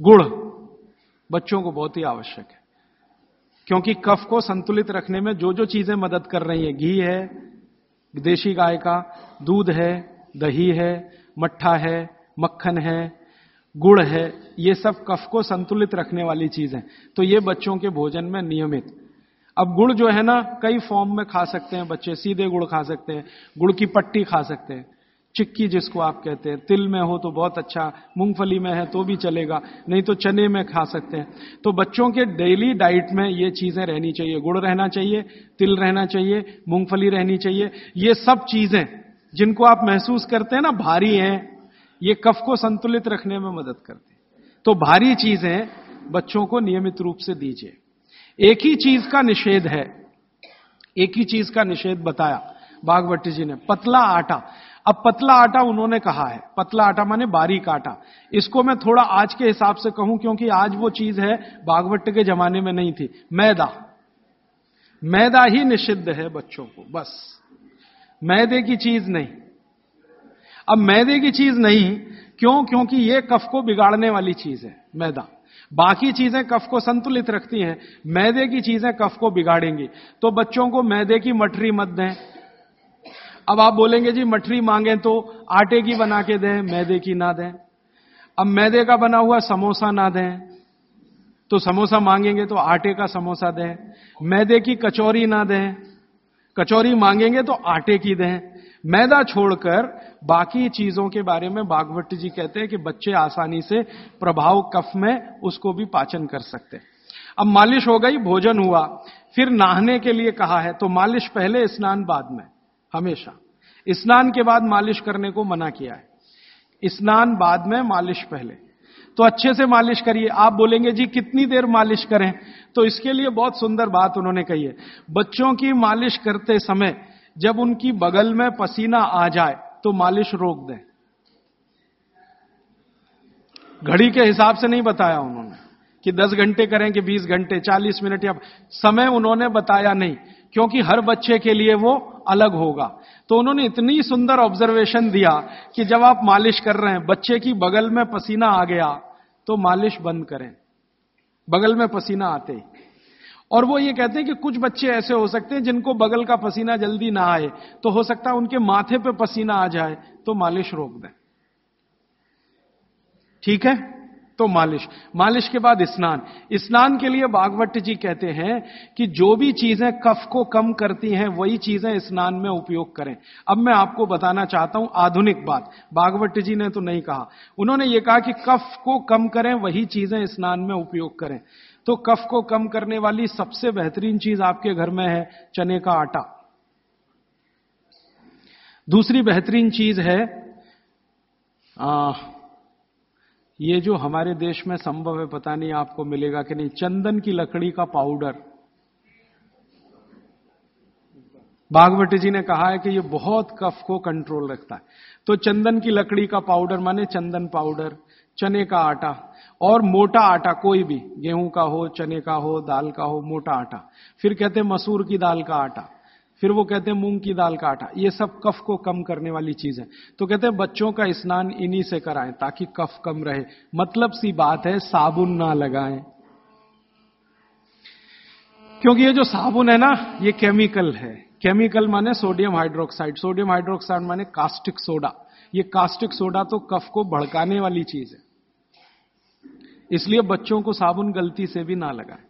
गुड़, बच्चों को बहुत ही आवश्यक है। क्योंकि कफ को संतुलित रखने में जो जो चीज़ें मदद कर रही है, घी है देशी गाय का दूध है, दही है, मट्ठा है, मक्खन है, गुड़ है, ये सब कफ को संतुलित रखने वाली चीज़ है। तो ये बच्चों के भोजन में नियमित। अब गुड़ जो है ना, कई फॉर्म में खा सकते हैं बच्चे, सीधे गुड़ खा सकते हैं, गुड़ की पट्टी खा सकते हैं। चिक्की जिसको आप कहते हैं, तिल में हो तो बहुत अच्छा मूंगफली में है तो भी चलेगा, नहीं तो चने में खा सकते हैं। तो बच्चों के डेली डाइट में ये चीज़ें रहनी चाहिए। गुड़ रहना चाहिए, तिल रहना चाहिए, मूंगफली रहनी चाहिए, ये सब चीज़ें जिनको आप महसूस करते हैं ना, भारी हैं, ये कफ को संतुलित रखने में मदद करते हैं। तो भारी चीज़ें बच्चों को नियमित रूप से दीजिए। एक ही चीज़ का निषेध है, एक ही चीज़ का निषेध बताया बागवती जी ने, पतला आटा। अब पतला आटा उन्होंने कहा है। पतला आटा माने बारीक आटा। इसको मैं थोड़ा आज के हिसाब से कहूँ, क्योंकि आज वो चीज़ है बागवट के जमाने में नहीं थी। मैदा। मैदा ही निषिद्ध है बच्चों को, बस। मैदे की चीज़ नहीं। अब मैदे की चीज़ नहीं, क्यों? क्योंकि ये कफ को बिगाड़ने वाली चीज़ है, मैदा। बाकी चीज़ें कफ को संतुलित रखती हैं। मैदे की चीज़ें कफ को बिगाड़ेंगी। तो बच्चों को मैदे की मठरी मत दें। अब आप बोलेंगे, जी, मठरी मांगे तो आटे की बना के दें, मैदे की ना दें। अब मैदे का बना हुआ समोसा ना दें तो समोसा मांगेंगे तो आटे का समोसा दें। मैदे की कचौरी ना दें, कचौरी मांगेंगे तो आटे की दें। मैदा छोड़कर बाकी चीज़ों के बारे में बागवट जी कहते हैं कि बच्चे आसानी से प्रभाव कफ में उसको भी पाचन कर सकते हैं। अब मालिश हो गई, भोजन हुआ, फिर नहाने के लिए कहा है तो मालिश पहले स्नान बाद में। हमेशा। स्नान के बाद मालिश करने को मना किया है। स्नान बाद में, मालिश पहले। तो अच्छे से मालिश करिए। आप बोलेंगे, जी, कितनी देर मालिश करें? तो इसके लिए बहुत सुंदर बात उन्होंने कही है। बच्चों की मालिश करते समय जब उनकी बगल में पसीना आ जाए तो मालिश रोक दें। घड़ी के हिसाब से नहीं बताया उन्होंने कि 10 घंटे करें कि 20 घंटे 40 मिनट या समय उन्होंने बताया नहीं। क्योंकि हर बच्चे के लिए वो अलग होगा। तो उन्होंने इतनी सुंदर ऑब्जर्वेशन दिया कि जब आप मालिश कर रहे हैं, बच्चे की बगल में पसीना आ गया तो मालिश बंद करें। बगल में पसीना आते। और वो ये कहते हैं कि कुछ बच्चे ऐसे हो सकते हैं जिनको बगल का पसीना जल्दी ना आए। तो हो सकता है उनके माथे पे पसीना आ जाए तो मालिश रोक दें। ठीक है? तो मालिश। मालिश के बाद स्नान। स्नान के लिए बागवट जी कहते हैं कि जो भी चीज़ें कफ को कम करती हैं वही चीज़ें स्नान में उपयोग करें। अब मैं आपको बताना चाहता हूँ आधुनिक बात। बागवट जी ने तो नहीं कहा। उन्होंने ये कहा कि कफ को कम करें वही चीज़ें स्नान में उपयोग करें। तो कफ को कम करने वाली सबसे बेहतरीन चीज़ आपके घर में है चने का आटा। दूसरी बेहतरीन चीज़ है आ, ये जो हमारे देश में संभव है, पता नहीं आपको मिलेगा कि नहीं, चंदन की लकड़ी का पाउडर बागवती जी ने कहा है कि ये बहुत कफ को कंट्रोल रखता है। तो चंदन की लकड़ी का पाउडर माने चंदन पाउडर चने का आटा, और मोटा आटा कोई भी, गेहूँ का हो, चने का हो, दाल का हो, मोटा आटा। फिर कहते मसूर की दाल का आटा। फिर वो कहते हैं मूंग की दाल का आटा। ये सब कफ को कम करने वाली चीज़ है। तो कहते हैं बच्चों का स्नान इन्हीं से कराएँ ताकि कफ कम रहे। मतलब सी बात है, साबुन ना लगाएँ। क्योंकि ये जो साबुन है ना, ये केमिकल है। केमिकल माने सोडियम हाइड्रोक्साइड। सोडियम हाइड्रोक्साइड माने कास्टिक सोडा। ये कास्टिक सोडा तो कफ को भड़काने वाली चीज़ है। इसलिए बच्चों को साबुन गलती से भी ना लगाएँ।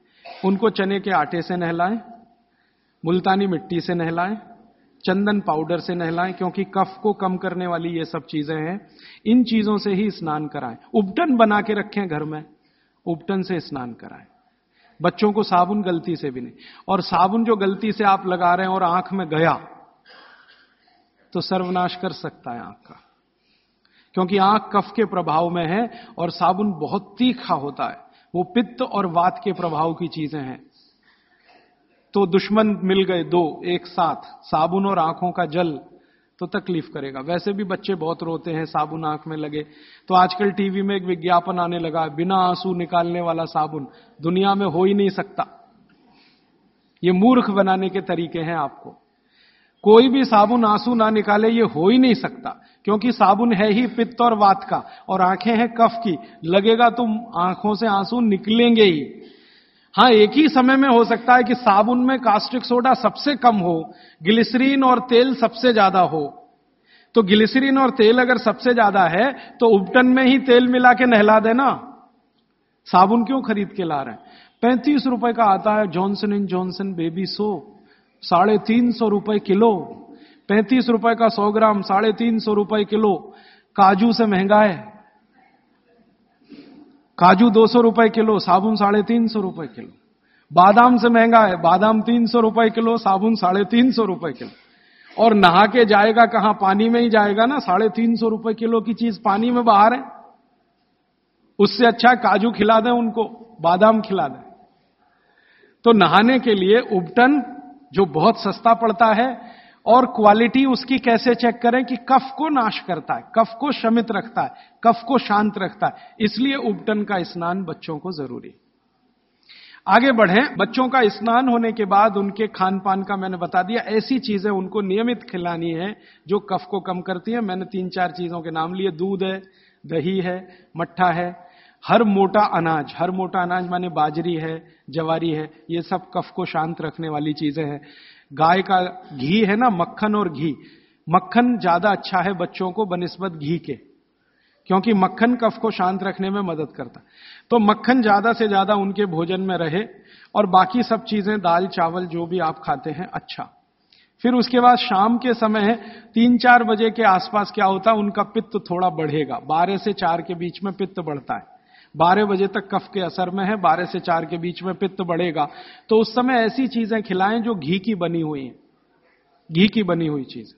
उनको चने के आटे से नहलाएँ। मुल्तानी मिट्टी से नहलाएँ, चंदन पाउडर से नहलाएँ, क्योंकि कफ को कम करने वाली ये सब चीज़ें हैं। इन चीज़ों से ही स्नान कराएँ। उपटन बना के रखें घर में, उपटन से स्नान कराएँ। बच्चों को साबुन गलती से भी नहीं। और साबुन जो गलती से आप लगा रहे हैं और आँख में गया तो सर्वनाश कर सकता है आँख का। क्योंकि आँख कफ के प्रभाव में है और साबुन बहुत तीखा होता है। वो पित्त और वात के प्रभाव की चीज़ें हैं। तो दुश्मन मिल गए दो, एक साथ, साबुन और आँखों का जल तो तकलीफ़ करेगा। वैसे भी बच्चे बहुत रोते हैं, साबुन आँख में लगे। तो आजकल टीवी में एक विज्ञापन आने लगा, बिना आँसू निकालने वाला साबुन। दुनिया में हो ही नहीं सकता। ये मूर्ख बनाने के तरीके हैं आपको। कोई भी साबुन आँसू ना निकाले, ये हो ही नहीं सकता। क्योंकि साबुन है ही पित्त और वात का, और आँखें हैं कफ की। लगेगा तो आँखों से आँसू निकलेंगे ही। हाँ, एक ही समय में हो सकता है कि साबुन में कास्टिक सोडा सबसे कम हो, ग्लिसरीन और तेल सबसे ज़्यादा हो। तो ग्लिसरीन और तेल अगर सबसे ज़्यादा है तो उपटन में ही तेल मिला के नहला देना। साबुन क्यों खरीद के ला रहे हैं? पैंतीस रुपए का आता है, Johnson and Johnson baby soap साढ़े तीन सौ रुपए किलो। पैंतीस रुपए का सौ ग्राम, साढ़े तीन सौ रुपए किलो। काजू से महँगा है। काजू दो सौ रुपए किलो, साबुन साढ़े तीन सौ रुपए किलो। बादाम से महँगा है, बादाम तीन सौ रुपए किलो, साबुन साढ़े तीन सौ रुपए किलो। और नहा के जाएगा कहाँ, पानी में ही जाएगा ना, साढ़े तीन सौ रुपए किलो की चीज़ पानी में बाहर है। उससे अच्छा काजू खिला दें उनको, बादाम खिला दें। तो नहाने के लिए उपटन जो बहुत सस्ता पड़ता है और क्वालिटी उसकी कैसे चेक करें कि कफ को नाश करता है, कफ को शमित रखता है, कफ को शांत रखता है। इसलिए उपटन का स्नान बच्चों को ज़रूरी आगे बढ़े, बच्चों का स्नान होने के बाद उनके खान पान का मैंने बता दिया, ऐसी चीज़ें उनको नियमित खिलानी है जो कफ को कम करती है। मैंने तीन चार चीज़ों के नाम लिए, दूध है, दही है, मट्ठा है, हर मोटा अनाज, हर मोटा अनाज माने बाजरी है, जवारी है, ये सब कफ को शांत रखने वाली चीज़ें हैं। गाय का घी है ना, मक्खन और घी। मक्खन ज़्यादा अच्छा है बच्चों को बनस्बत घी के, क्योंकि मक्खन कफ को शांत रखने में मदद करता तो मक्खन ज़्यादा से ज़्यादा उनके भोजन में रहे और बाकी सब चीज़ें, दाल, चावल, जो भी आप खाते हैं अच्छा। फिर उसके बाद शाम के समय है तीन चार बजे के आसपास क्या होता है, उनका पित्त थोड़ा बढ़ेगा। बारह से चार के बीच में पित्त बढ़ता है। बारह बजे तक कफ के असर में है, बारह से चार के बीच में पित्त बढ़ेगा। तो उस समय ऐसी चीज़ें खिलाएँ जो घी की बनी हुई हैं। घी की बनी हुई चीज़।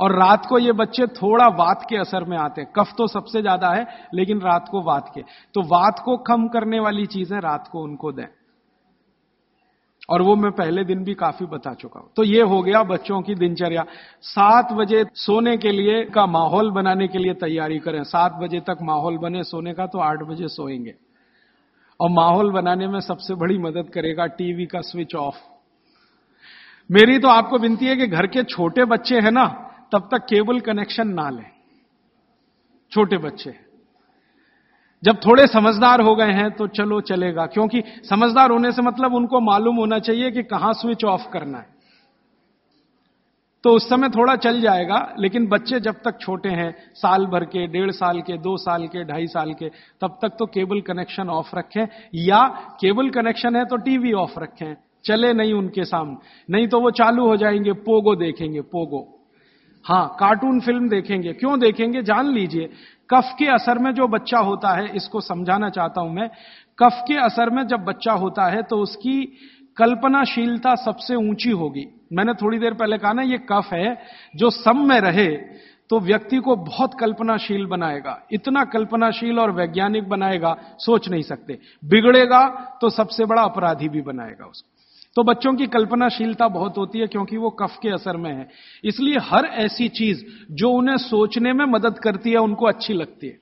और रात को ये बच्चे थोड़ा वात के असर में आते हैं। कफ तो सबसे ज़्यादा है, लेकिन रात को वात के। तो वात को कम करने वाली चीज़ें रात को उनको दें। और वो मैं पहले दिन भी काफ़ी बता चुका हूँ। तो ये हो गया बच्चों की दिनचर्या। सात बजे सोने के लिए का माहौल बनाने के लिए तैयारी करें। सात बजे तक माहौल बने सोने का तो आठ बजे सोएँगे। और माहौल बनाने में सबसे बड़ी मदद करेगा टीवी का स्विच ऑफ़। मेरी तो आपको विनती है कि घर के छोटे बच्चे हैं ना, तब तक केबल कनेक्शन ना लें। छोटे बच्चे। जब थोड़े समझदार हो गए हैं तो चलो चलेगा, क्योंकि समझदार होने से मतलब उनको मालूम होना चाहिए कि कहाँ स्विच ऑफ़ करना है। तो उस समय थोड़ा चल जाएगा, लेकिन बच्चे जब तक छोटे हैं, साल भर के, डेढ़ साल के, दो साल के, ढाई साल के, तब तक तो केबल कनेक्शन ऑफ़ रखें, या केबल कनेक्शन है तो टीवी ऑफ़ रखें, चले नहीं उनके सामने। नहीं तो वो चालू हो जाएँगे, पोगो देखेंगे, पोगो। हाँ, कार्टून फ़िल्म देखेंगे, क्यों देखेंगे, जान लीजिए कफ के असर में जो बच्चा होता है, इसको समझाना चाहता हूँ मैं, कफ के असर में जब बच्चा होता है तो उसकी कल्पनाशीलता सबसे ऊँची होगी। मैंने थोड़ी देर पहले कहा ना, ये कफ है जो सम में रहे तो व्यक्ति को बहुत कल्पनाशील बनाएगा। इतना कल्पनाशील और वैज्ञानिक बनाएगा, सोच नहीं सकते। बिगड़ेगा तो सबसे बड़ा अपराधी भी बनाएगा उसको। तो बच्चों की कल्पनाशीलता बहुत होती है क्योंकि वो कफ के असर में है। इसलिए हर ऐसी चीज़ जो उन्हें सोचने में मदद करती है, उनको अच्छी लगती है।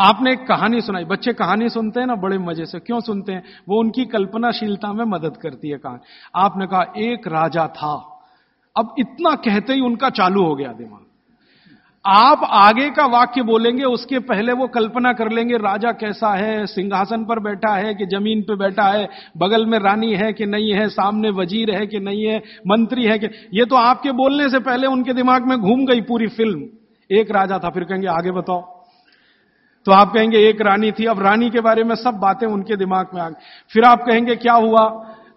आपने एक कहानी सुनाई। बच्चे कहानी सुनते हैं ना, बड़े मज़े से। क्यों सुनते हैं? वो उनकी कल्पनाशीलता में मदद करती है कहानी। आपने कहा, एक राजा था। अब इतना कहते ही उनका चालू हो गया दिमाग। आप आगे का वाक्य बोलेंगे, उसके पहले वो कल्पना कर लेंगे, राजा कैसा है, सिंहासन पर बैठा है कि ज़मीन पे बैठा है, बगल में रानी है कि नहीं है, सामने वज़ीर है कि नहीं है, मंत्री है कि? ये तो आपके बोलने से पहले उनके दिमाग में घूम गई पूरी फ़िल्म। एक राजा था, फिर कहेंगे, आगे बताओ। तो आप कहेंगे, एक रानी थी। अब रानी के बारे में सब बातें उनके दिमाग में आ गई। फिर आप कहेंगे, क्या हुआ?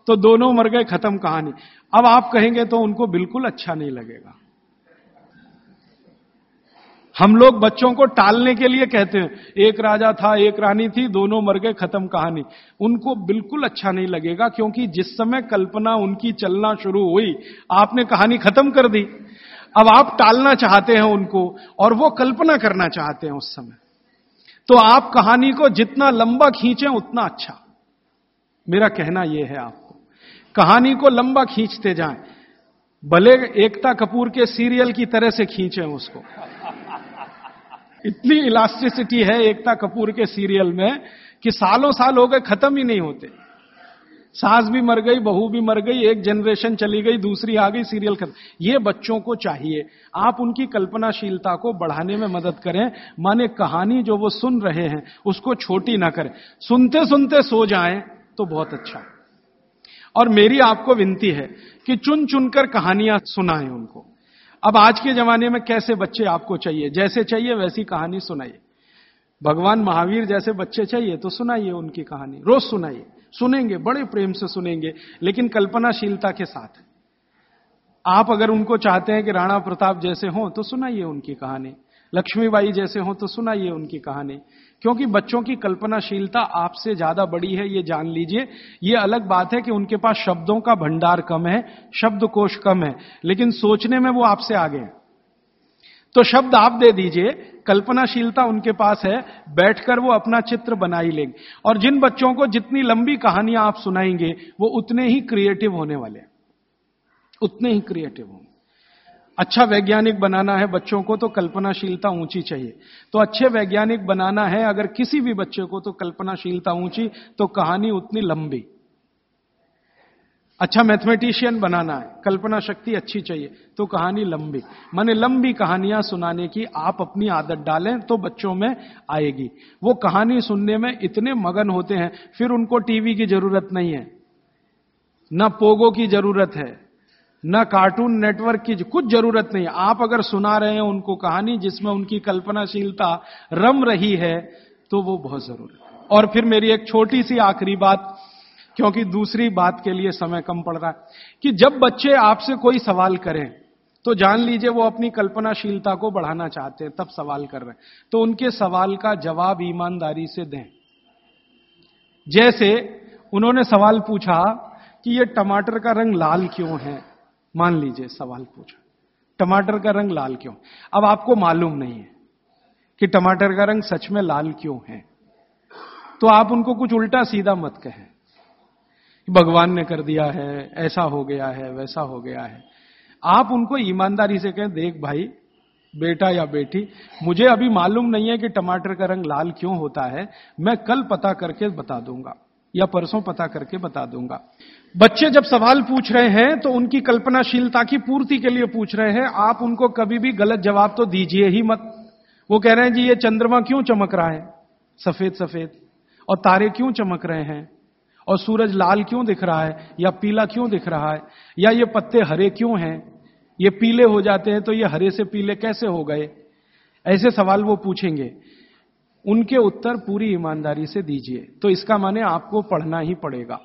तो दोनों मर गए, खत्म कहानी। अब आप कहेंगे तो उनको बिल्कुल अच्छा नहीं लगेगा। हम लोग बच्चों को टालने के लिए कहते हैं, एक राजा था, एक रानी थी, दोनों मर गए, खत्म कहानी। उनको बिल्कुल अच्छा नहीं लगेगा, क्योंकि जिस समय कल्पना उनकी चलना शुरू हुई, आपने कहानी खत्म कर दी। अब आप टालना चाहते हैं उनको, और वो कल्पना करना चाहते हैं उस समय। तो आप कहानी को जितना लंबा खींचें, उतना अच्छा। मेरा कहना यह है आपको, कहानी को लंबा खींचते जाएँ। भले एकता कपूर के सीरियल की तरह से खींचें उसको। इतनी इलास्टिसिटी है एकता कपूर के सीरियल में कि सालों साल हो गए, खत्म ही नहीं होते। सास भी मर गई, बहू भी मर गई, एक जनरेशन चली गई, दूसरी आ गई सीरियल खत्म। ये बच्चों को चाहिए। आप उनकी कल्पनाशीलता को बढ़ाने में मदद करें। माने कहानी जो वो सुन रहे हैं, उसको छोटी ना करें। सुनते सुनते सो जाएँ तो बहुत अच्छा। और मेरी आपको विनती है कि चुन चुनकर कहानियाँ सुनाएँ उनको। अब आज के जमाने में कैसे बच्चे आपको चाहिए? जैसे चाहिए, वैसी कहानी सुनाइए। भगवान महावीर जैसे बच्चे चाहिए तो सुनाइए उनकी कहानी। रोज सुनाइए। सुनेंगे, बड़े प्रेम से सुनेंगे, लेकिन कल्पनाशीलता के साथ। आप अगर उनको चाहते हैं कि राणा प्रताप जैसे हों तो सुनाइए उनकी कहानी। लक्ष्मीबाई जैसे हों तो सुनाइए उनकी कहानी। क्योंकि बच्चों की कल्पनाशीलता आपसे ज़्यादा बड़ी है, ये जान लीजिए। ये अलग बात है कि उनके पास शब्दों का भंडार कम है, शब्दकोश कम है, लेकिन सोचने में वो आपसे आगे हैं। तो शब्द आप दे दीजिए, कल्पनाशीलता उनके पास है, बैठकर वो अपना चित्र बना ही लेंगे। और जिन बच्चों को जितनी लंबी कहानियाँ आप सुनाएँगे, वो उतने ही क्रिएटिव होने वाले हैं। उतने ही क्रिएटिव होंगे। अच्छा वैज्ञानिक बनाना है बच्चों को तो कल्पनाशीलता ऊँची चाहिए। तो अच्छे वैज्ञानिक बनाना है अगर किसी भी बच्चे को तो कल्पनाशीलता ऊँची तो कहानी उतनी लंबी। अच्छा मैथमेटिशियन बनाना है कल्पना शक्ति अच्छी चाहिए तो कहानी लंबी। माने लंबी कहानियाँ सुनाने की आप अपनी आदत डालें तो बच्चों में आएगी। वो कहानी सुनने में इतने मगन होते हैं, फिर उनको टीवी की ज़रूरत नहीं है, ना पोगो की ज़रूरत है। न कार्टून नेटवर्क की कुछ ज़रूरत नहीं। आप अगर सुना रहे हैं उनको कहानी जिसमें उनकी कल्पनाशीलता रम रही है तो वो बहुत ज़रूरी और फिर मेरी एक छोटी सी आखिरी बात, क्योंकि दूसरी बात के लिए समय कम पड़ रहा है, कि जब बच्चे आपसे कोई सवाल करें तो जान लीजिए वो अपनी कल्पनाशीलता को बढ़ाना चाहते हैं, तब सवाल कर रहे हैं। तो उनके सवाल का जवाब ईमानदारी से दें। जैसे उन्होंने सवाल पूछा कि ये टमाटर का रंग लाल क्यों है? मान लीजिए, सवाल पूछा। टमाटर का रंग लाल क्यों? अब आपको मालूम नहीं है कि टमाटर का रंग सच में लाल क्यों है। तो आप उनको कुछ उल्टा सीधा मत कहें भगवान ने कर दिया है, ऐसा हो गया है, वैसा हो गया है। आप उनको ईमानदारी से कहें, देख भाई, बेटा या बेटी, मुझे अभी मालूम नहीं है कि टमाटर का रंग लाल क्यों होता है, मैं कल पता करके बता दूँगा। या परसों पता करके बता दूँगा। बच्चे जब सवाल पूछ रहे हैं तो उनकी कल्पनाशीलता की पूर्ति के लिए पूछ रहे हैं, आप उनको कभी भी गलत जवाब तो दीजिए ही मत। वो कह रहे हैं, जी, ये चंद्रमा क्यों चमक रहा है? सफ़ेद सफ़ेद। और तारे क्यों चमक रहे हैं? और सूरज लाल क्यों दिख रहा है? या पीला क्यों दिख रहा है? या ये पत्ते हरे क्यों हैं? ये पीले हो जाते हैं तो ये हरे से पीले कैसे हो गए? ऐसे सवाल वो पूछेंगे। उनके उत्तर पूरी ईमानदारी से दीजिए। तो इसका माने आपको पढ़ना ही पड़ेगा।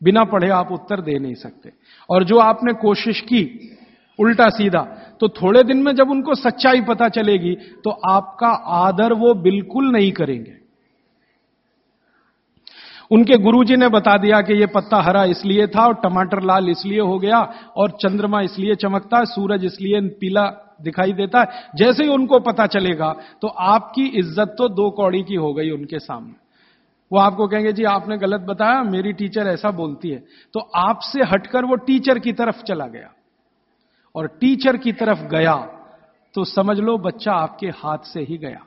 बिना पढ़े आप उत्तर दे नहीं सकते। और जो आपने कोशिश की, उल्टा सीधा तो थोड़े दिन में जब उनको सच्चाई पता चलेगी तो आपका आदर वो बिल्कुल नहीं करेंगे। उनके गुरुजी ने बता दिया कि ये पत्ता हरा इसलिए था, और टमाटर लाल इसलिए हो गया, और चंद्रमा इसलिए चमकता, सूरज इसलिए पीला दिखाई देता है। जैसे ही उनको पता चलेगा तो आपकी इज़्ज़त तो दो कौड़ी की हो गई उनके सामने। वो आपको कहेंगे, जी, आपने गलत बताया, मेरी टीचर ऐसा बोलती है। तो आपसे हटकर वो टीचर की तरफ़ चला गया। और टीचर की तरफ़ गया तो समझ लो बच्चा आपके हाथ से ही गया।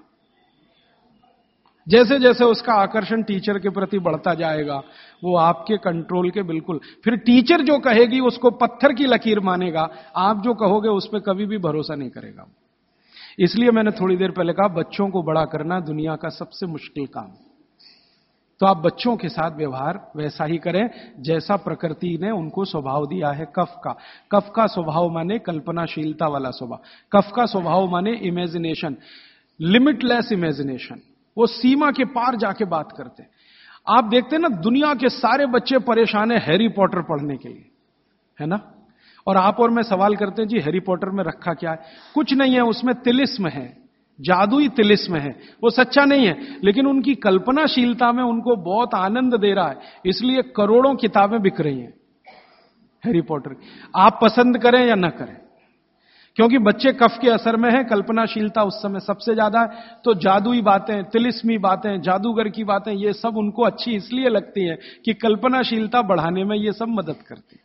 जैसे जैसे उसका आकर्षण टीचर के प्रति बढ़ता जाएगा, वो आपके कंट्रोल के बिल्कुल। फिर टीचर जो कहेगी, उसको पत्थर की लकीर मानेगा। आप जो कहोगे, उस पर कभी भी भरोसा नहीं करेगा इसलिए मैंने थोड़ी देर पहले कहा, बच्चों को बड़ा करना दुनिया का सबसे मुश्किल काम। तो आप बच्चों के साथ व्यवहार वैसा ही करें, जैसा प्रकृति ने उनको स्वभाव दिया है, कफ का। कफ का स्वभाव माने कल्पनाशीलता वाला स्वभाव। कफ का स्वभाव माने इमेजिनेशन लिमिटलेस इमेजिनेशन वो सीमा के पार जाके बात करते हैं। आप देखते हैं ना, दुनिया के सारे बच्चे परेशान है हैरी पॉटर पढ़ने के लिए। है ना? और आप और मैं सवाल करते हैं, जी, हैरी पॉटर में रखा क्या है? कुछ नहीं है, उसमें तिलिस्म है। जादुई तिलिस्म है। वो सच्चा नहीं है, लेकिन उनकी कल्पनाशीलता में उनको बहुत आनंद दे रहा है। इसलिए करोड़ों किताबें बिक रही हैं हैरी पॉटर आप पसंद करें या ना करें। क्योंकि बच्चे कफ के असर में है, कल्पनाशीलता उस समय सबसे ज़्यादा है। तो जादुई बातें, तिलिस्मी बातें, जादूगर की बातें, ये सब उनको अच्छी इसलिए लगती है कि कल्पनाशीलता बढ़ाने में ये सब मदद करती है।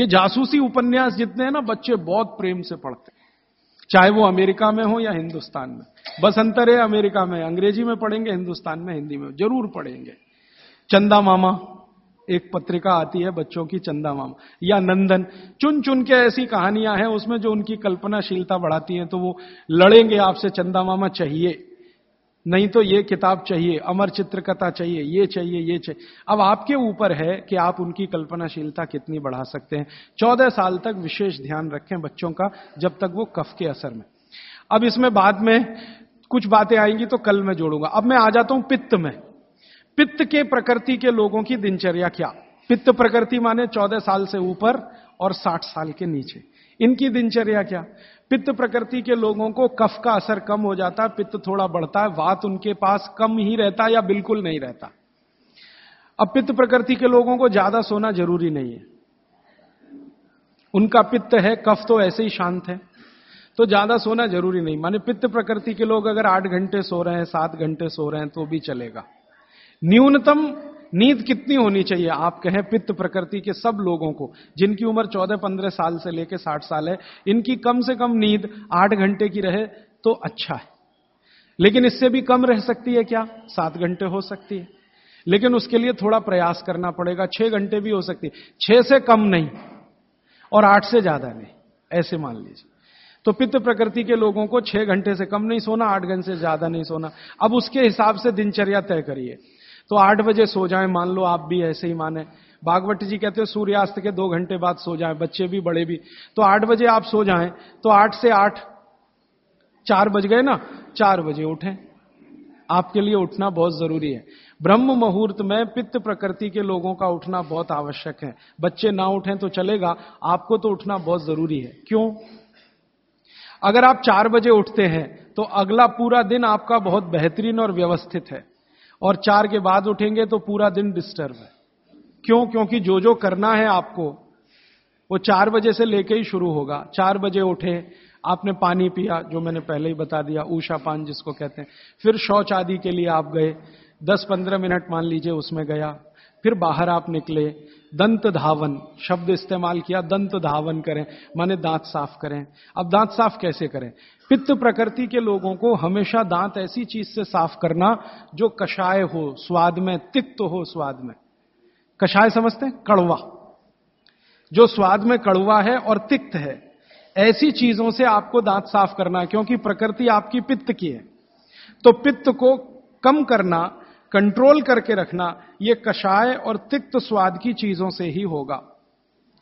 ये जासूसी उपन्यास जितने हैं ना, बच्चे बहुत प्रेम से पढ़ते हैं। चाहे वो अमेरिका में हो या हिंदुस्तान में। बस अंतर है अमेरिका में, अंग्रेज़ी में पढ़ेंगे, हिंदुस्तान में, हिंदी में, ज़रूर पढ़ेंगे। चंदा मामा एक पत्रिका आती है बच्चों की चंदा मामा या नंदन। चुन चुन के ऐसी कहानियाँ हैं उसमें जो उनकी कल्पनाशीलता बढ़ाती हैं तो वो लड़ेंगे आपसे चंदा मामा चाहिए। नहीं तो ये किताब चाहिए, अमर चित्रकथा चाहिए, ये चाहिए ये चाहिए। अब आपके ऊपर है कि आप उनकी कल्पनाशीलता कितनी बढ़ा सकते हैं। चौदह साल तक विशेष ध्यान रखें बच्चों का, जब तक वो कफ के असर में। अब इसमें बाद में कुछ बातें आएँगी तो कल मैं जोड़ूँगा। अब मैं आ जाता हूँ पित्त में। पित्त के प्रकृति के लोगों की दिनचर्या क्या? पित्त प्रकृति माने चौदह साल से ऊपर और साठ साल के नीचे। इनकी दिनचर्या क्या? पित्त प्रकृति के लोगों को कफ का असर कम हो जाता है पित्त थोड़ा बढ़ता है वात उनके पास कम ही रहता या बिल्कुल नहीं रहता। अब पित्त प्रकृति के लोगों को ज़्यादा सोना ज़रूरी नहीं है। उनका पित्त है, कफ तो ऐसे ही शांत है। तो ज़्यादा सोना ज़रूरी नहीं। माने पित्त प्रकृति के लोग अगर आठ घंटे सो रहे हैं, सात घंटे सो रहे हैं तो भी चलेगा। न्यूनतम नींद कितनी होनी चाहिए? आप कहें पित्त प्रकृति के सब लोगों को, जिनकी उम्र 14-15 साल से लेकर 60 साल है, इनकी कम से कम नींद आठ घंटे की रहे तो अच्छा है। लेकिन इससे भी कम रह सकती है क्या? सात घंटे हो सकती है। लेकिन उसके लिए थोड़ा प्रयास करना पड़ेगा, छह घंटे भी हो सकती है। छह से कम नहीं, और आठ से ज़्यादा नहीं, ऐसे मान लीजिए। तो पित्त प्रकृति के लोगों को छह घंटे से कम नहीं सोना, आठ घंटे से ज़्यादा नहीं सोना। अब उसके हिसाब से दिनचर्या तय करिए। तो आठ बजे सो जाए, मान लो आप भी ऐसे ही माने। भागवत जी कहते हो, सूर्यास्त के दो घंटे बाद सो जाएँ, बच्चे भी, बड़े भी। तो आठ बजे आप सो जाएँ तो आठ से आठ, चार बज गए ना? चार बजे उठें। आपके लिए उठना बहुत ज़रूरी है। ब्रह्म मुहूर्त में पित्त प्रकृति के लोगों का उठना बहुत आवश्यक है। बच्चे ना उठें तो चलेगा, आपको तो उठना बहुत ज़रूरी है। क्यों? अगर आप चार बजे उठते हैं तो अगला पूरा दिन आपका बहुत बेहतरीन और व्यवस्थित है। और चार के बाद उठेंगे तो पूरा दिन डिस्टर्ब है। क्यों? क्योंकि जो जो करना है आपको, वो चार बजे से लेके ही शुरू होगा। चार बजे उठे, आपने पानी पिया, जो मैंने पहले ही बता दिया, ऊषा पान जिसको कहते हैं। फिर शौच आदि के लिए आप गए, दस पंद्रह मिनट मान लीजिए उसमें गया, फिर बाहर आप निकले दंत धावन, शब्द इस्तेमाल किया, दंत धावन करें, माने दांत साफ़ करें। अब दांत साफ़ कैसे करें? पित्त प्रकृति के लोगों को हमेशा दांत ऐसी चीज़ से साफ़ करना जो कषाय हो, स्वाद में, तिक्त हो, स्वाद में। कषाय समझते हैं? कड़वा। जो स्वाद में कड़वा है और तिक्त है, ऐसी चीज़ों से आपको दांत साफ़ करना क्योंकि प्रकृति आपकी पित्त की है। तो पित्त को कम करना कंट्रोल करके रखना यह कषाय और तिक्त स्वाद की चीज़ों से ही होगा।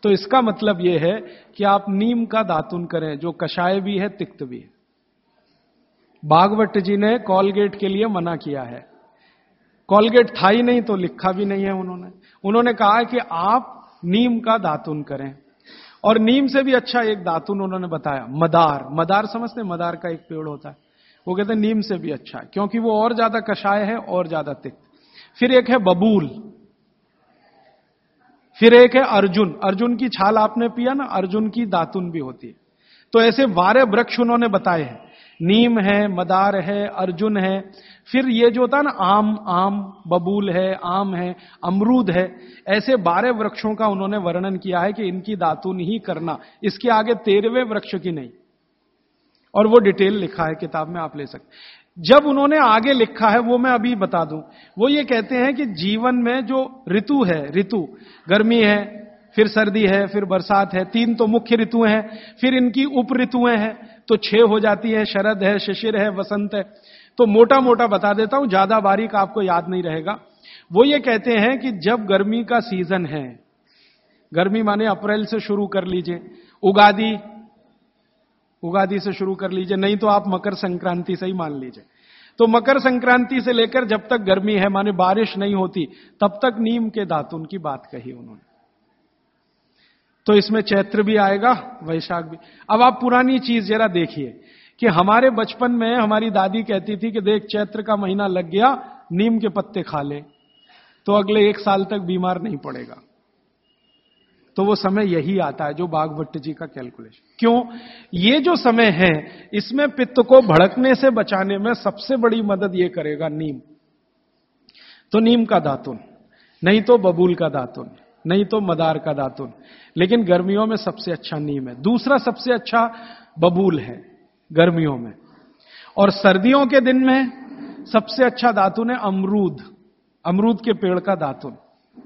तो इसका मतलब यह है कि आप नीम का दातुन करें, जो कषाय भी है, तिक्त भी है। बागवट जी ने कॉलगेट के लिए मना किया है। कॉलगेट था ही नहीं तो लिखा भी नहीं है उन्होंने। उन्होंने कहा कि आप नीम का दातुन करें। और नीम से भी अच्छा एक दातुन उन्होंने बताया, मदार। मदार समझते मदार का एक पेड़ होता है। वो कहते हैं, नीम से भी अच्छा है, क्योंकि वो और ज़्यादा कषाय है, और ज़्यादा तिक्त फिर एक है बबूल। फिर एक है अर्जुन। अर्जुन की छाल आपने पिया ना, अर्जुन की दातुन भी होती है। तो ऐसे बारह वृक्ष उन्होंने बताए हैं। नीम है, मदार है, अर्जुन है। फिर ये जो होता है ना, आम आम, बबूल है, आम है, अमरूद है, ऐसे बारह वृक्षों का उन्होंने वर्णन किया है कि इनकी दातुन ही करना। इसके आगे तेरहवें वृक्ष की नहीं। और वो डिटेल लिखा है, किताब में आप ले सकते जब उन्होंने आगे लिखा है, वो मैं अभी बता दूँ। वो ये कहते हैं कि जीवन में जो ऋतु है, ऋतु, गर्मी है, फिर सर्दी है, फिर बरसात है, तीन तो मुख्य ऋतुएँ हैं, फिर इनकी उप ऋतुएँ हैं तो छह हो जाती है, शरद है, शिशिर है, वसंत है। तो मोटा मोटा बता देता हूँ, ज़्यादा बारीक आपको याद नहीं रहेगा। वो ये कहते हैं कि जब गर्मी का सीज़न है, गर्मी माने अप्रैल से शुरू कर लीजिए, उगादी उगादी से शुरू कर लीजिए, नहीं तो आप मकर संक्रांति से ही मान लीजिए। तो मकर संक्रांति से लेकर जब तक गर्मी है, माने बारिश नहीं होती, तब तक नीम के दातुन की बात कही उन्होंने। तो इसमें चैत्र भी आएगा, वैशाख भी। अब आप पुरानी चीज़ जरा देखिए कि हमारे बचपन में हमारी दादी कहती थी कि देख, चैत्र का महीना लग गया, नीम के पत्ते खा ले तो अगले एक साल तक बीमार नहीं पड़ेगा। तो वो समय यही आता है, जो बागभट्ट जी का कैलकुलेशन क्यों? ये जो समय है, इसमें पित्त को भड़कने से बचाने में सबसे बड़ी मदद ये करेगा नीम। तो नीम का दातुन, नहीं तो बबूल का दातुन, नहीं तो मदार का दातुन। लेकिन गर्मियों में सबसे अच्छा नीम है। दूसरा सबसे अच्छा बबूल है गर्मियों में। और सर्दियों के दिन में सबसे अच्छा दातुन है अमरूद। अमरूद के पेड़ का दातुन,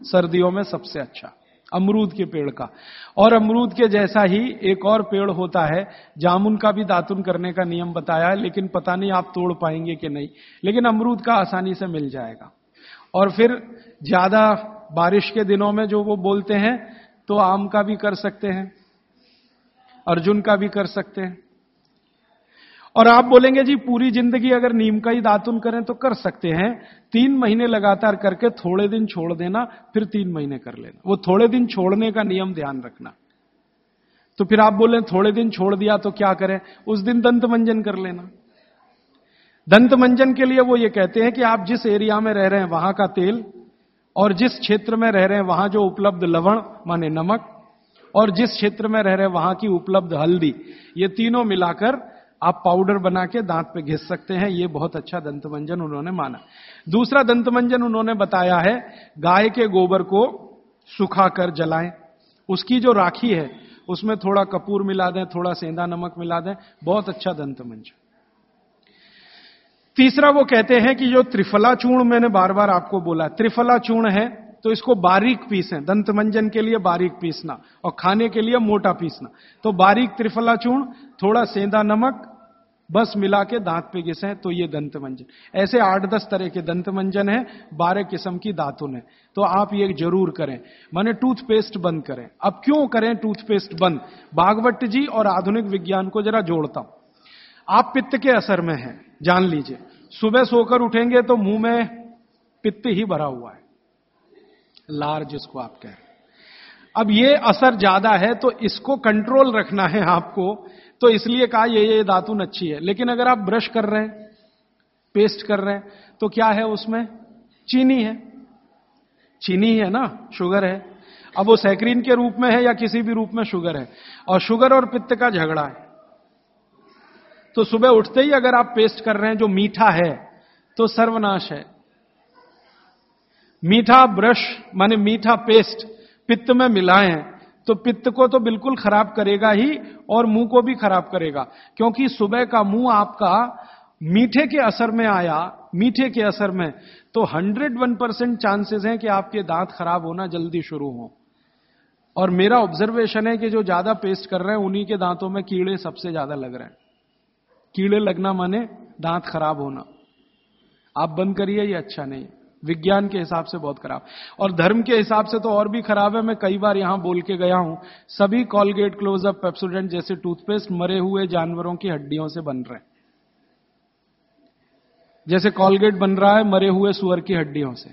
सर्दियों में सबसे अच्छा। अमरूद के पेड़ का। और अमरूद के जैसा ही एक और पेड़ होता है, जामुन का भी दातुन करने का नियम बताया है, लेकिन पता नहीं आप तोड़ पाएँगे कि नहीं। लेकिन अमरूद का आसानी से मिल जाएगा। और फिर ज़्यादा बारिश के दिनों में जो वो बोलते हैं तो आम का भी कर सकते हैं, अर्जुन का भी कर सकते हैं। और आप बोलेंगे, जी, पूरी ज़िंदगी अगर नीम का ही दातुन करें तो कर सकते हैं। तीन महीने लगातार करके थोड़े दिन छोड़ देना, फिर तीन महीने कर लेना। वो थोड़े दिन छोड़ने का नियम ध्यान रखना। तो फिर आप बोले, थोड़े दिन छोड़ दिया तो क्या करें? उस दिन दंत मंजन कर लेना। दंत मंजन के लिए वो ये कहते हैं कि आप जिस एरिया में रह रहे हैं, वहाँ का तेल, और जिस क्षेत्र में रह रहे हैं, वहाँ जो उपलब्ध लवण, माने नमक, और जिस क्षेत्र में रह रहे हैं, वहाँ की उपलब्ध हल्दी, ये तीनों मिलाकर आप पाउडर बना के दांत पे घिस सकते हैं, ये बहुत अच्छा दंतमंजन उन्होंने माना। दूसरा दंतमंजन उन्होंने बताया है, गाय के गोबर को सुखा कर जलाएँ। उसकी जो राखी है, उसमें थोड़ा कपूर मिला दें, थोड़ा सेंधा नमक मिला दें, बहुत अच्छा दंतमंजन। तीसरा वो कहते हैं कि जो त्रिफला चूर्ण मैंने बार बार आपको बोला, त्रिफला चूर्ण है तो इसको बारीक पीसें, दंतमंजन के लिए बारीक पीसना और खाने के लिए मोटा पीसना। तो बारीक त्रिफला चूर्ण थोड़ा सेंधा नमक, बस मिला के दांत पे घिसे तो ये दंत मंजन ऐसे आठ दस तरह के दंत मंजन है, बारह किस्म की दातुन है। तो आप ये ज़रूर करें। माने टूथपेस्ट बंद करें। अब क्यों करें टूथपेस्ट बंद? भागवत जी और आधुनिक विज्ञान को जरा जोड़ता हूँ। आप पित्त के असर में हैं, जान लीजिए। सुबह सोकर उठेंगे तो मुँह में पित्त ही भरा हुआ है। लार जिसको आप कह रहे अब ये असर ज़्यादा है तो इसको कंट्रोल रखना है आपको। तो इसलिए कहा ये ये दातुन अच्छी है। लेकिन अगर आप ब्रश कर रहे हैं, पेस्ट कर रहे हैं तो क्या है उसमें? चीनी है। चीनी है ना? शुगर है। अब वो सैक्रीन के रूप में है या किसी भी रूप में शुगर है? और शुगर और पित्त का झगड़ा है। तो सुबह उठते ही अगर आप पेस्ट कर रहे हैं, जो मीठा है तो सर्वनाश है। मीठा ब्रश, माने मीठा पेस्ट पित्त में मिलाएँ। तो पित्त को तो बिल्कुल खराब करेगा ही और मुँह को भी खराब करेगा। क्योंकि सुबह का मुँह आपका मीठे के असर में आया, मीठे के असर में तो 101 परसेंट चांसेस हैं कि आपके दांत खराब होना जल्दी शुरू हो। और मेरा ऑब्जर्वेशन है कि जो ज़्यादा पेस्ट कर रहे हैं, उन्हीं के दांतों में कीड़े सबसे ज़्यादा लग रहे हैं। कीड़े लगना माने दांत खराब होना। आप बंद करिए, ये अच्छा नहीं विज्ञान के हिसाब से बहुत खराब। और धर्म के हिसाब से तो और भी खराब है, मैं कई बार यहाँ बोल के गया हूँ। सभी कॉलगेट क्लोजअप पेप्सोडेंट जैसे टूथपेस्ट मरे हुए जानवरों की हड्डियों से बन रहे हैं। जैसे कॉलगेट बन रहा है, मरे हुए सुअर की हड्डियों से।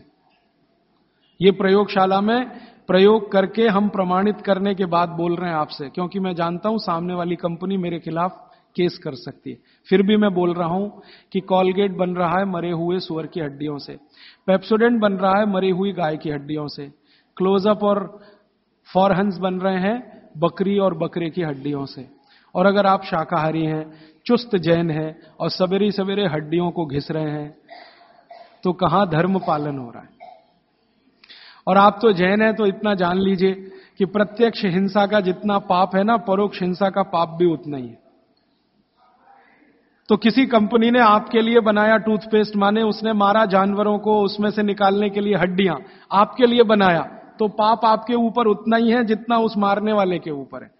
ये प्रयोगशाला में प्रयोग करके हम प्रमाणित करने के बाद बोल रहे हैं आपसे, क्योंकि मैं जानता हूँ सामने वाली कंपनी मेरे खिलाफ केस कर सकती है। फिर भी मैं बोल रहा हूँ कि कॉलगेट बन रहा है मरे हुए सुअर की हड्डियों से। पेप्सोडेंट बन रहा है मरी हुई गाय की हड्डियों से। क्लोजअप और फॉरहंस बन रहे हैं बकरी और बकरे की हड्डियों से। और अगर आप शाकाहारी हैं, चुस्त जैन है और सवेरे सवेरे हड्डियों को घिस रहे हैं तो कहाँ धर्म पालन हो रहा है? और आप तो जैन है तो इतना जान लीजिए कि प्रत्यक्ष हिंसा का जितना पाप है ना, परोक्ष हिंसा का पाप भी उतना ही है। तो किसी कंपनी ने आपके लिए बनाया टूथपेस्ट, माने उसने मारा जानवरों को उसमें से निकालने के लिए हड्डियाँ, आपके लिए बनाया तो पाप आपके ऊपर उतना ही है जितना उस मारने वाले के ऊपर है।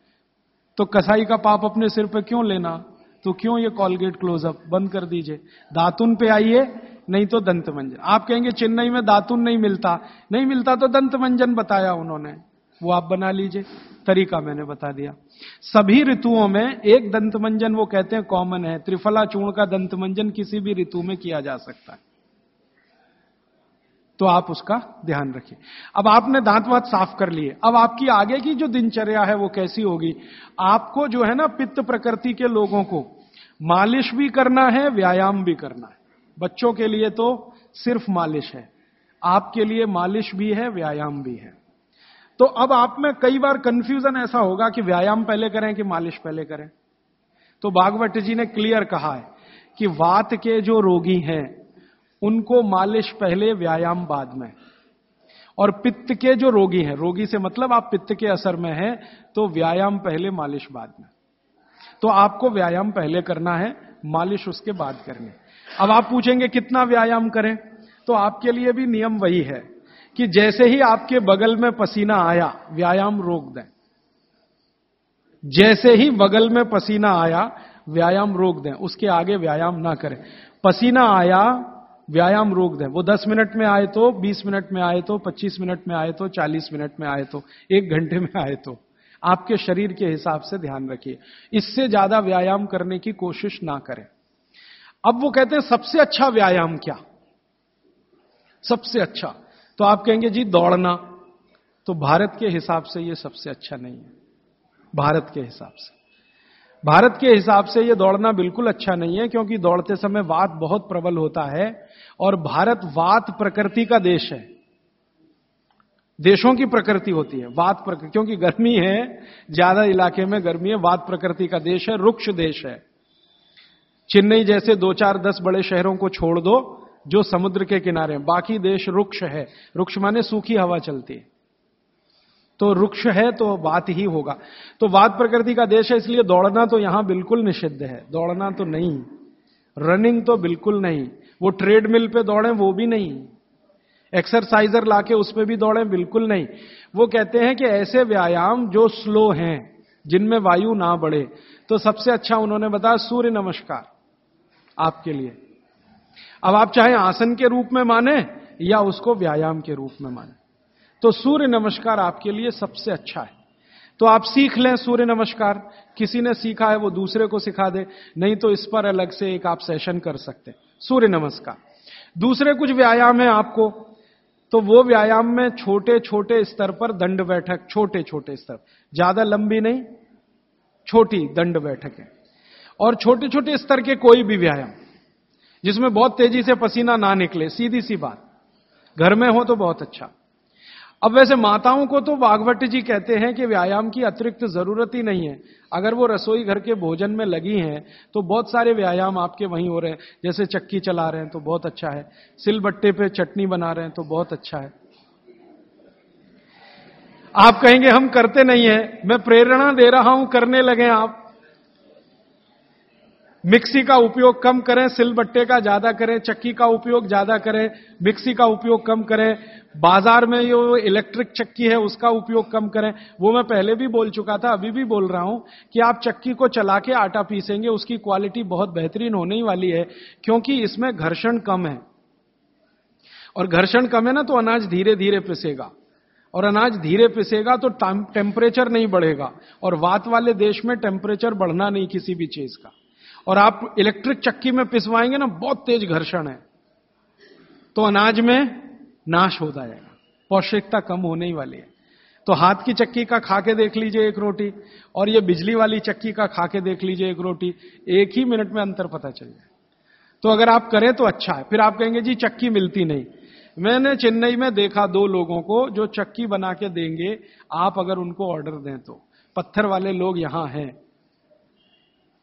तो कसाई का पाप अपने सिर पे क्यों लेना? तो क्यों ये कॉलगेट क्लोजअप बंद कर दीजिए? दातुन पे आइए, नहीं तो दंत मंजन। आप कहेंगे, चेन्नई में दातुन नहीं मिलता। नहीं मिलता तो दंत मंजन बताया उन्होंने। वो आप बना लीजिए। तरीका मैंने बता दिया। सभी ऋतुओं में एक दंत मंजन वो कहते हैं कॉमन है। त्रिफला चूर्ण का दंतमंजन किसी भी ऋतु में किया जा सकता है। तो आप उसका ध्यान रखिए। अब आपने दांत वात साफ़ कर लिए। अब आपकी आगे की जो दिनचर्या है वो कैसी होगी? आपको जो है ना पित्त प्रकृति के लोगों को मालिश भी करना है, व्यायाम भी करना है। बच्चों के लिए तो सिर्फ़ मालिश है। आपके लिए मालिश भी है, व्यायाम भी है। तो अब आप में कई बार कंफ्यूजन ऐसा होगा कि व्यायाम पहले करें कि मालिश पहले करें। तो भागवत जी ने क्लियर कहा है कि वात के जो रोगी हैं, उनको मालिश पहले व्यायाम बाद में। और पित्त के जो रोगी हैं, रोगी से मतलब आप पित्त के असर में हैं तो व्यायाम पहले मालिश बाद में। तो आपको व्यायाम पहले करना है, मालिश उसके बाद करनी। अब आप पूछेंगे कितना व्यायाम करें तो आपके लिए भी नियम वही है। कि जैसे ही आपके बगल में पसीना आया, व्यायाम रोक दें। जैसे ही बगल में पसीना आया, व्यायाम रोक दें। उसके आगे व्यायाम ना करें। पसीना आया, व्यायाम रोक दें। वो 10 मिनट में आए तो 20 मिनट में आए तो 25 मिनट में आए तो 40 मिनट में आए तो एक घंटे में आए तो। आपके शरीर के हिसाब से ध्यान रखिए। इससे ज़्यादा व्यायाम करने की कोशिश ना करें। अब वो कहते हैं, सबसे अच्छा व्यायाम क्या? सबसे अच्छा। तो आप कहेंगे, जी, दौड़ना। तो भारत के हिसाब से ये सबसे अच्छा नहीं है। भारत के हिसाब से। भारत के हिसाब से ये दौड़ना बिल्कुल अच्छा नहीं है, क्योंकि दौड़ते समय वात बहुत प्रबल होता है और भारत वात प्रकृति का देश है। देशों की प्रकृति होती है, वात प्रकृति क्योंकि गर्मी है, ज़्यादा इलाके में गर्मी है, वात प्रकृति का देश है, रुक्ष देश है। चेन्नई जैसे दो चार दस बड़े शहरों को छोड़ दो जो समुद्र के किनारे हैं। बाकी देश रुक्ष है। रुक्ष माने सूखी हवा चलती है। तो रुक्ष है तो बात ही होगा। तो वात प्रकृति का देश है, इसलिए दौड़ना तो यहाँ बिल्कुल निषिद्ध है। दौड़ना तो नहीं। रनिंग तो बिल्कुल नहीं। वो ट्रेडमिल पे दौड़े, वो भी नहीं। एक्सरसाइजर लाके उस पर भी दौड़े, बिल्कुल नहीं। वो कहते हैं कि ऐसे व्यायाम जो स्लो हैं, जिनमें वायु ना बढ़े। तो सबसे अच्छा उन्होंने बताया सूर्य नमस्कार आपके लिए। अब आप चाहे आसन के रूप में माने या उसको व्यायाम के रूप में माने। तो सूर्य नमस्कार आपके लिए सबसे अच्छा है। तो आप सीख लें सूर्य नमस्कार। किसी ने सीखा है वो दूसरे को सिखा दे। नहीं तो इस पर अलग से एक आप सेशन कर सकते हैं। सूर्य नमस्कार। दूसरे कुछ व्यायाम है आपको। तो वो व्यायाम में छोटे छोटे स्तर पर दंड बैठक छोटे छोटे स्तर। ज़्यादा लंबी नहीं, छोटी दंड बैठक। है और छोटे छोटे स्तर के कोई भी व्यायाम। जिसमें बहुत तेज़ी से पसीना ना निकले, सीधी सी बात। घर में हो तो बहुत अच्छा। अब वैसे माताओं को तो बागवट जी कहते हैं कि व्यायाम की अतिरिक्त ज़रूरत ही नहीं है। अगर वो रसोई घर के भोजन में लगी हैं तो बहुत सारे व्यायाम आपके वहीं हो रहे हैं। जैसे चक्की चला रहे हैं तो बहुत अच्छा है। सिलबट्टे पे चटनी बना रहे हैं तो बहुत अच्छा है। आप कहेंगे, हम करते नहीं है। मैं प्रेरणा दे रहा हूँ, करने लगे आप। मिक्सी का उपयोग कम करें सिलबट्टे का ज़्यादा करें, चक्की का उपयोग ज़्यादा करें, मिक्सी का उपयोग कम करें, बाज़ार में जो इलेक्ट्रिक चक्की है उसका उपयोग कम करें। वो मैं पहले भी बोल चुका था, अभी भी बोल रहा हूँ कि आप चक्की को चला के आटा पीसेंगे, उसकी क्वालिटी बहुत बेहतरीन होने ही वाली है, क्योंकि इसमें घर्षण कम है। और घर्षण कम है ना तो अनाज धीरे धीरे पिसेगा। और अनाज धीरे पिसेगा तो टेम्परेचर नहीं बढ़ेगा। और वात वाले देश में टेम्परेचर बढ़ना नहीं किसी भी चीज़ का। और आप इलेक्ट्रिक चक्की में पिसवाएँगे ना, बहुत तेज घर्षण है। तो अनाज में नाश हो जाएगा, पौष्टिकता कम होने ही वाली है। तो हाथ की चक्की का खा के देख लीजिए एक रोटी, और ये बिजली वाली चक्की का खा के देख लीजिए एक रोटी, एक ही मिनट में अंतर पता चल जाए। तो अगर आप करें तो अच्छा है। फिर आप कहेंगे, जी, चक्की मिलती नहीं। मैंने चेन्नई में देखा दो लोगों को, जो चक्की बना के देंगे, आप अगर उनको ऑर्डर दें तो। पत्थर वाले लोग यहाँ हैं।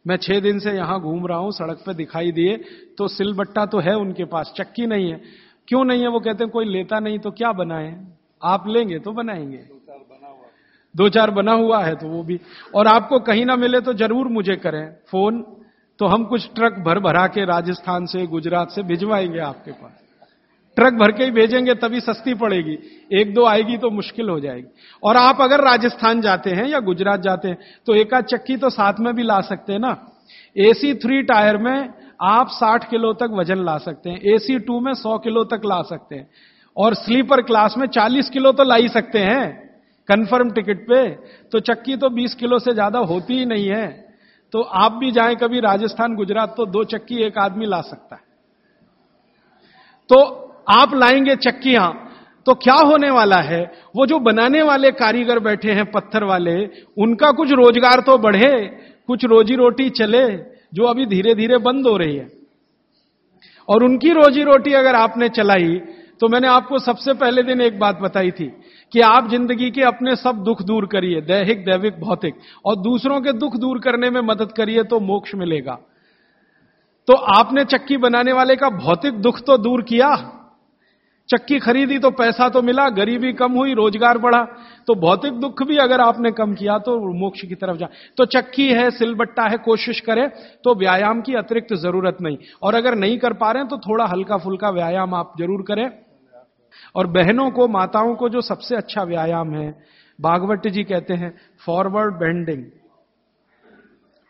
मैं छह दिन से यहाँ घूम रहा हूँ, सड़क पे दिखाई दिए तो सिलबट्टा तो है उनके पास, चक्की नहीं है। क्यों नहीं है? वो कहते हैं, कोई लेता नहीं तो क्या बनाए? आप लेंगे तो बनाएँगे। दो चार बना हुआ है तो वो भी। और आपको कहीं ना मिले तो ज़रूर मुझे करें फ़ोन तो हम कुछ ट्रक भर भरा के राजस्थान से, गुजरात से भिजवाएँगे आपके पास। ट्रक भर के ही भेजेंगे, तभी सस्ती पड़ेगी। एक दो आएगी तो मुश्किल हो जाएगी। और आप अगर राजस्थान जाते हैं या गुजरात जाते हैं तो एक आध चक्की तो साथ में भी ला सकते हैं ना। एसी थ्री टायर में आप 60 किलो तक वज़न ला सकते हैं। एसी टू में 100 किलो तक ला सकते हैं। और स्लीपर क्लास में 40 किलो तो ला ही सकते हैं। कंफर्म टिकट पे। तो चक्की तो 20 किलो से ज़्यादा होती ही नहीं है। तो आप भी जाएँ कभी राजस्थान, गुजरात तो दो चक्की एक आदमी ला सकता है। तो आप लाएँगे चक्कियाँ तो क्या होने वाला है? वो जो बनाने वाले कारीगर बैठे हैं पत्थर वाले, उनका कुछ रोज़गार तो बढ़े, कुछ रोजी रोटी चले, जो अभी धीरे धीरे बंद हो रही है। और उनकी रोजी रोटी अगर आपने चलाई तो मैंने आपको सबसे पहले दिन एक बात बताई थी कि आप ज़िंदगी के अपने सब दुख दूर करिए, दैहिक, दैविक, भौतिक, और दूसरों के दुख दूर करने में मदद करिए तो मोक्ष मिलेगा। तो आपने चक्की बनाने वाले का भौतिक दुख तो दूर किया? चक्की खरीदी तो पैसा तो मिला, गरीबी कम हुई, रोज़गार बढ़ा। तो भौतिक दुख भी अगर आपने कम किया तो मोक्ष की तरफ़ जा। तो चक्की है, सिलबट्टा है, कोशिश करें तो व्यायाम की अतिरिक्त ज़रूरत नहीं। और अगर नहीं कर पा रहे हैं तो थोड़ा हल्का फुल्का व्यायाम आप ज़रूर करें। और बहनों को, माताओं को जो सबसे अच्छा व्यायाम है, भागवत जी कहते हैं फॉरवर्ड बेंडिंग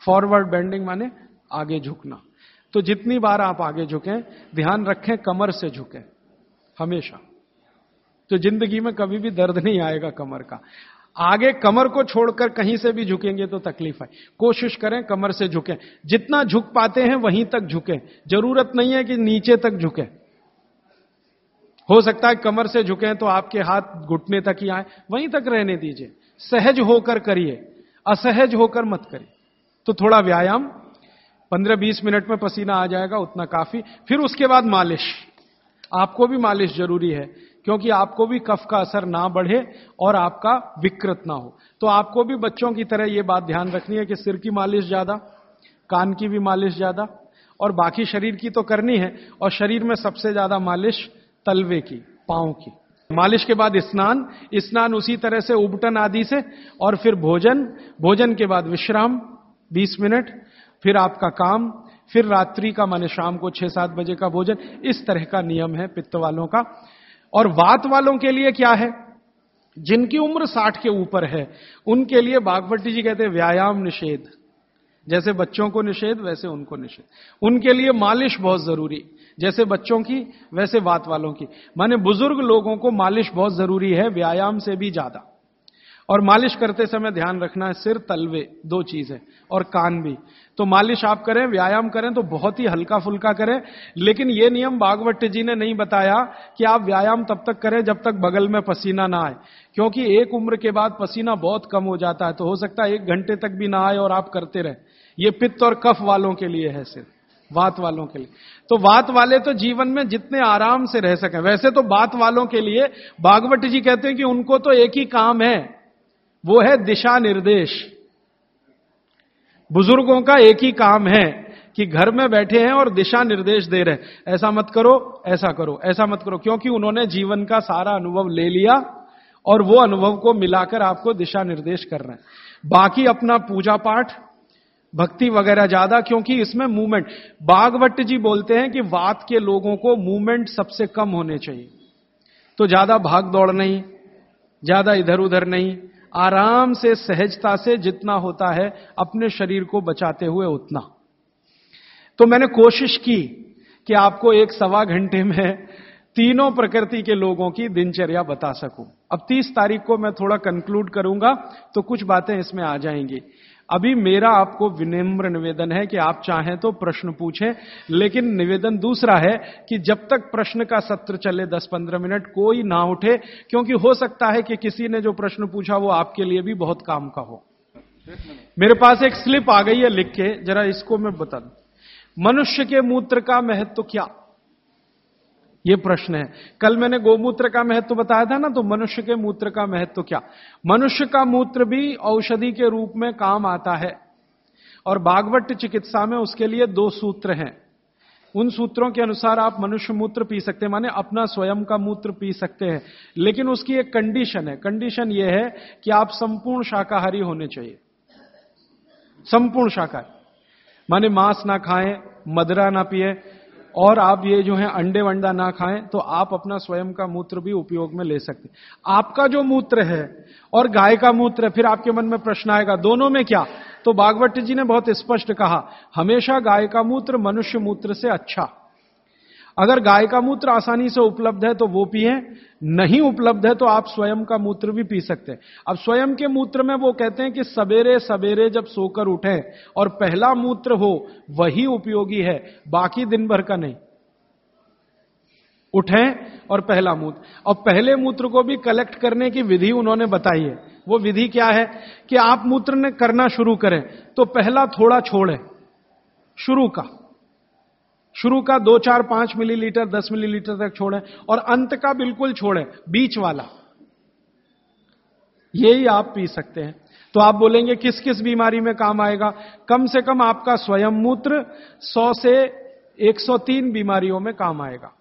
फॉरवर्ड बेंडिंग माने आगे झुकना। तो जितनी बार आप आगे झुकें, ध्यान रखें, कमर से झुकें। हमेशा। तो ज़िंदगी में कभी भी दर्द नहीं आएगा कमर का। आगे कमर को छोड़कर कहीं से भी झुकेंगे तो तकलीफ़ है। कोशिश करें कमर से झुकें। जितना झुक पाते हैं, वहीं तक झुकें। ज़रूरत नहीं है कि नीचे तक झुकें। हो सकता है कमर से झुकें तो आपके हाथ घुटने तक ही आए। वहीं तक रहने दीजिए। सहज होकर करिए। असहज होकर मत करिए। तो थोड़ा व्यायाम। पंद्रह बीस मिनट में पसीना आ जाएगा, उतना काफ़ी। फिर उसके बाद मालिश। आपको भी मालिश ज़रूरी है, क्योंकि आपको भी कफ का असर ना बढ़े और आपका विकृत ना हो। तो आपको भी बच्चों की तरह यह बात ध्यान रखनी है कि सिर की मालिश ज़्यादा, कान की भी मालिश ज़्यादा, और बाकी शरीर की तो करनी है, और शरीर में सबसे ज़्यादा मालिश तलवे की, पाँव की। मालिश के बाद स्नान स्नान उसी तरह से उबटन आदि से, और फिर भोजन भोजन के बाद विश्राम 20 मिनट, फिर आपका काम फिर रात्रि का माने शाम को छह सात बजे का भोजन, इस तरह का नियम है पित्त वालों का। और वात वालों के लिए क्या है? जिनकी उम्र साठ के ऊपर है, उनके लिए बागवती जी कहते हैं व्यायाम निषेध। जैसे बच्चों को निषेध, वैसे उनको निषेध। उनके लिए मालिश बहुत ज़रूरी। जैसे बच्चों की, वैसे वात वालों की। माने बुज़ुर्ग लोगों को मालिश बहुत ज़रूरी है, व्यायाम से भी ज़्यादा। और मालिश करते समय ध्यान रखना है, सिर, तलवे, दो चीज़ है और कान भी। तो मालिश आप करें, व्यायाम करें तो बहुत ही हल्का फुल्का करें। लेकिन यह नियम बागवट जी ने नहीं बताया कि आप व्यायाम तब तक करें जब तक बगल में पसीना ना आए। क्योंकि एक उम्र के बाद पसीना बहुत कम हो जाता है तो हो सकता है एक घंटे तक भी ना आए और आप करते रहे। ये पित्त और कफ वालों के लिए है सिर्फ़, वात वालों के लिए। तो वात वाले तो जीवन में जितने आराम से रह सके। वैसे तो बात वालों के लिए बागवट जी कहते हैं कि उनको तो एक ही काम है वो है दिशा निर्देश। बुज़ुर्गों का एक ही काम है कि घर में बैठे हैं और दिशा निर्देश दे रहे हैं। ऐसा मत करो, ऐसा करो, ऐसा मत करो, क्योंकि उन्होंने जीवन का सारा अनुभव ले लिया और वो अनुभव को मिलाकर आपको दिशा निर्देश कर रहे हैं। बाकी अपना पूजा पाठ, भक्ति वगैरह ज़्यादा, क्योंकि इसमें मूवमेंट बागवट जी बोलते हैं कि वात के लोगों को मूवमेंट सबसे कम होने चाहिए। तो ज़्यादा भाग दौड़ नहीं, ज़्यादा इधर उधर नहीं आराम से, सहजता से जितना होता है, अपने शरीर को बचाते हुए उतना। तो मैंने कोशिश की कि आपको एक सवा घंटे में तीनों प्रकृति के लोगों की दिनचर्या बता सकूँ। अब तीस तारीख को मैं थोड़ा कंक्लूड करूँगा तो कुछ बातें इसमें आ जाएँगी। अभी मेरा आपको विनम्र निवेदन है कि आप चाहें तो प्रश्न पूछें, लेकिन निवेदन दूसरा है कि जब तक प्रश्न का सत्र चले 10-15 मिनट, कोई ना उठे, क्योंकि हो सकता है कि किसी ने जो प्रश्न पूछा वो आपके लिए भी बहुत काम का हो। मेरे पास एक स्लिप आ गई है लिख के, जरा इसको मैं बता दू मनुष्य के मूत्र का महत्व तो क्या? यह प्रश्न है। कल मैंने गोमूत्र का महत्व बताया था ना तो मनुष्य के मूत्र का महत्व क्या? मनुष्य का मूत्र भी औषधि के रूप में काम आता है। और बागवट चिकित्सा में उसके लिए दो सूत्र हैं। उन सूत्रों के अनुसार आप मनुष्य मूत्र पी सकते हैं, माने अपना स्वयं का मूत्र पी सकते हैं। लेकिन उसकी एक कंडीशन है। कंडीशन यह है कि आप संपूर्ण शाकाहारी होने चाहिए। संपूर्ण शाकाहारी। माने मांस ना खाएँ, मदरा ना पिए और आप ये जो है अंडे वंडा ना खाएँ तो आप अपना स्वयं का मूत्र भी उपयोग में ले सकते आपका जो मूत्र है और गाय का मूत्र, फिर आपके मन में प्रश्न आएगा, दोनों में क्या? तो बागवट जी ने बहुत स्पष्ट कहा, हमेशा गाय का मूत्र मनुष्य मूत्र से अच्छा अगर गाय का मूत्र आसानी से उपलब्ध है तो वो पिए, नहीं उपलब्ध है तो आप स्वयं का मूत्र भी पी सकते हैं। अब स्वयं के मूत्र में वो कहते हैं कि सवेरे सवेरे जब सोकर उठे और पहला मूत्र हो, वही उपयोगी है, बाकी दिन भर का नहीं। उठें और पहला मूत्र। और पहले मूत्र को भी कलेक्ट करने की विधि उन्होंने बताई है। वो विधि क्या है कि आप मूत्र ने करना शुरू करें तो पहला थोड़ा छोड़ें, शुरू का। शुरू का दो चार पाँच मिलीलीटर, दस मिलीलीटर तक छोड़ें और अंत का बिल्कुल छोड़ें, बीच वाला। यही आप पी सकते हैं। तो आप बोलेंगे, किस किस बीमारी में काम आएगा? कम से कम आपका स्वयं मूत्र 100 से 103 बीमारियों में काम आएगा।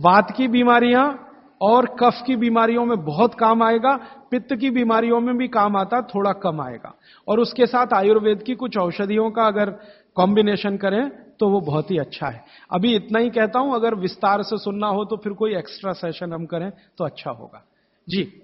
वात की बीमारियाँ और कफ की बीमारियों में बहुत काम आएगा, पित्त की बीमारियों में भी काम आता, थोड़ा कम आएगा। और उसके साथ आयुर्वेद की कुछ औषधियों का अगर कॉम्बिनेशन करें तो वो बहुत ही अच्छा है। अभी इतना ही कहता हूँ, अगर विस्तार से सुनना हो तो फिर कोई एक्स्ट्रा सेशन हम करें तो अच्छा होगा। जी।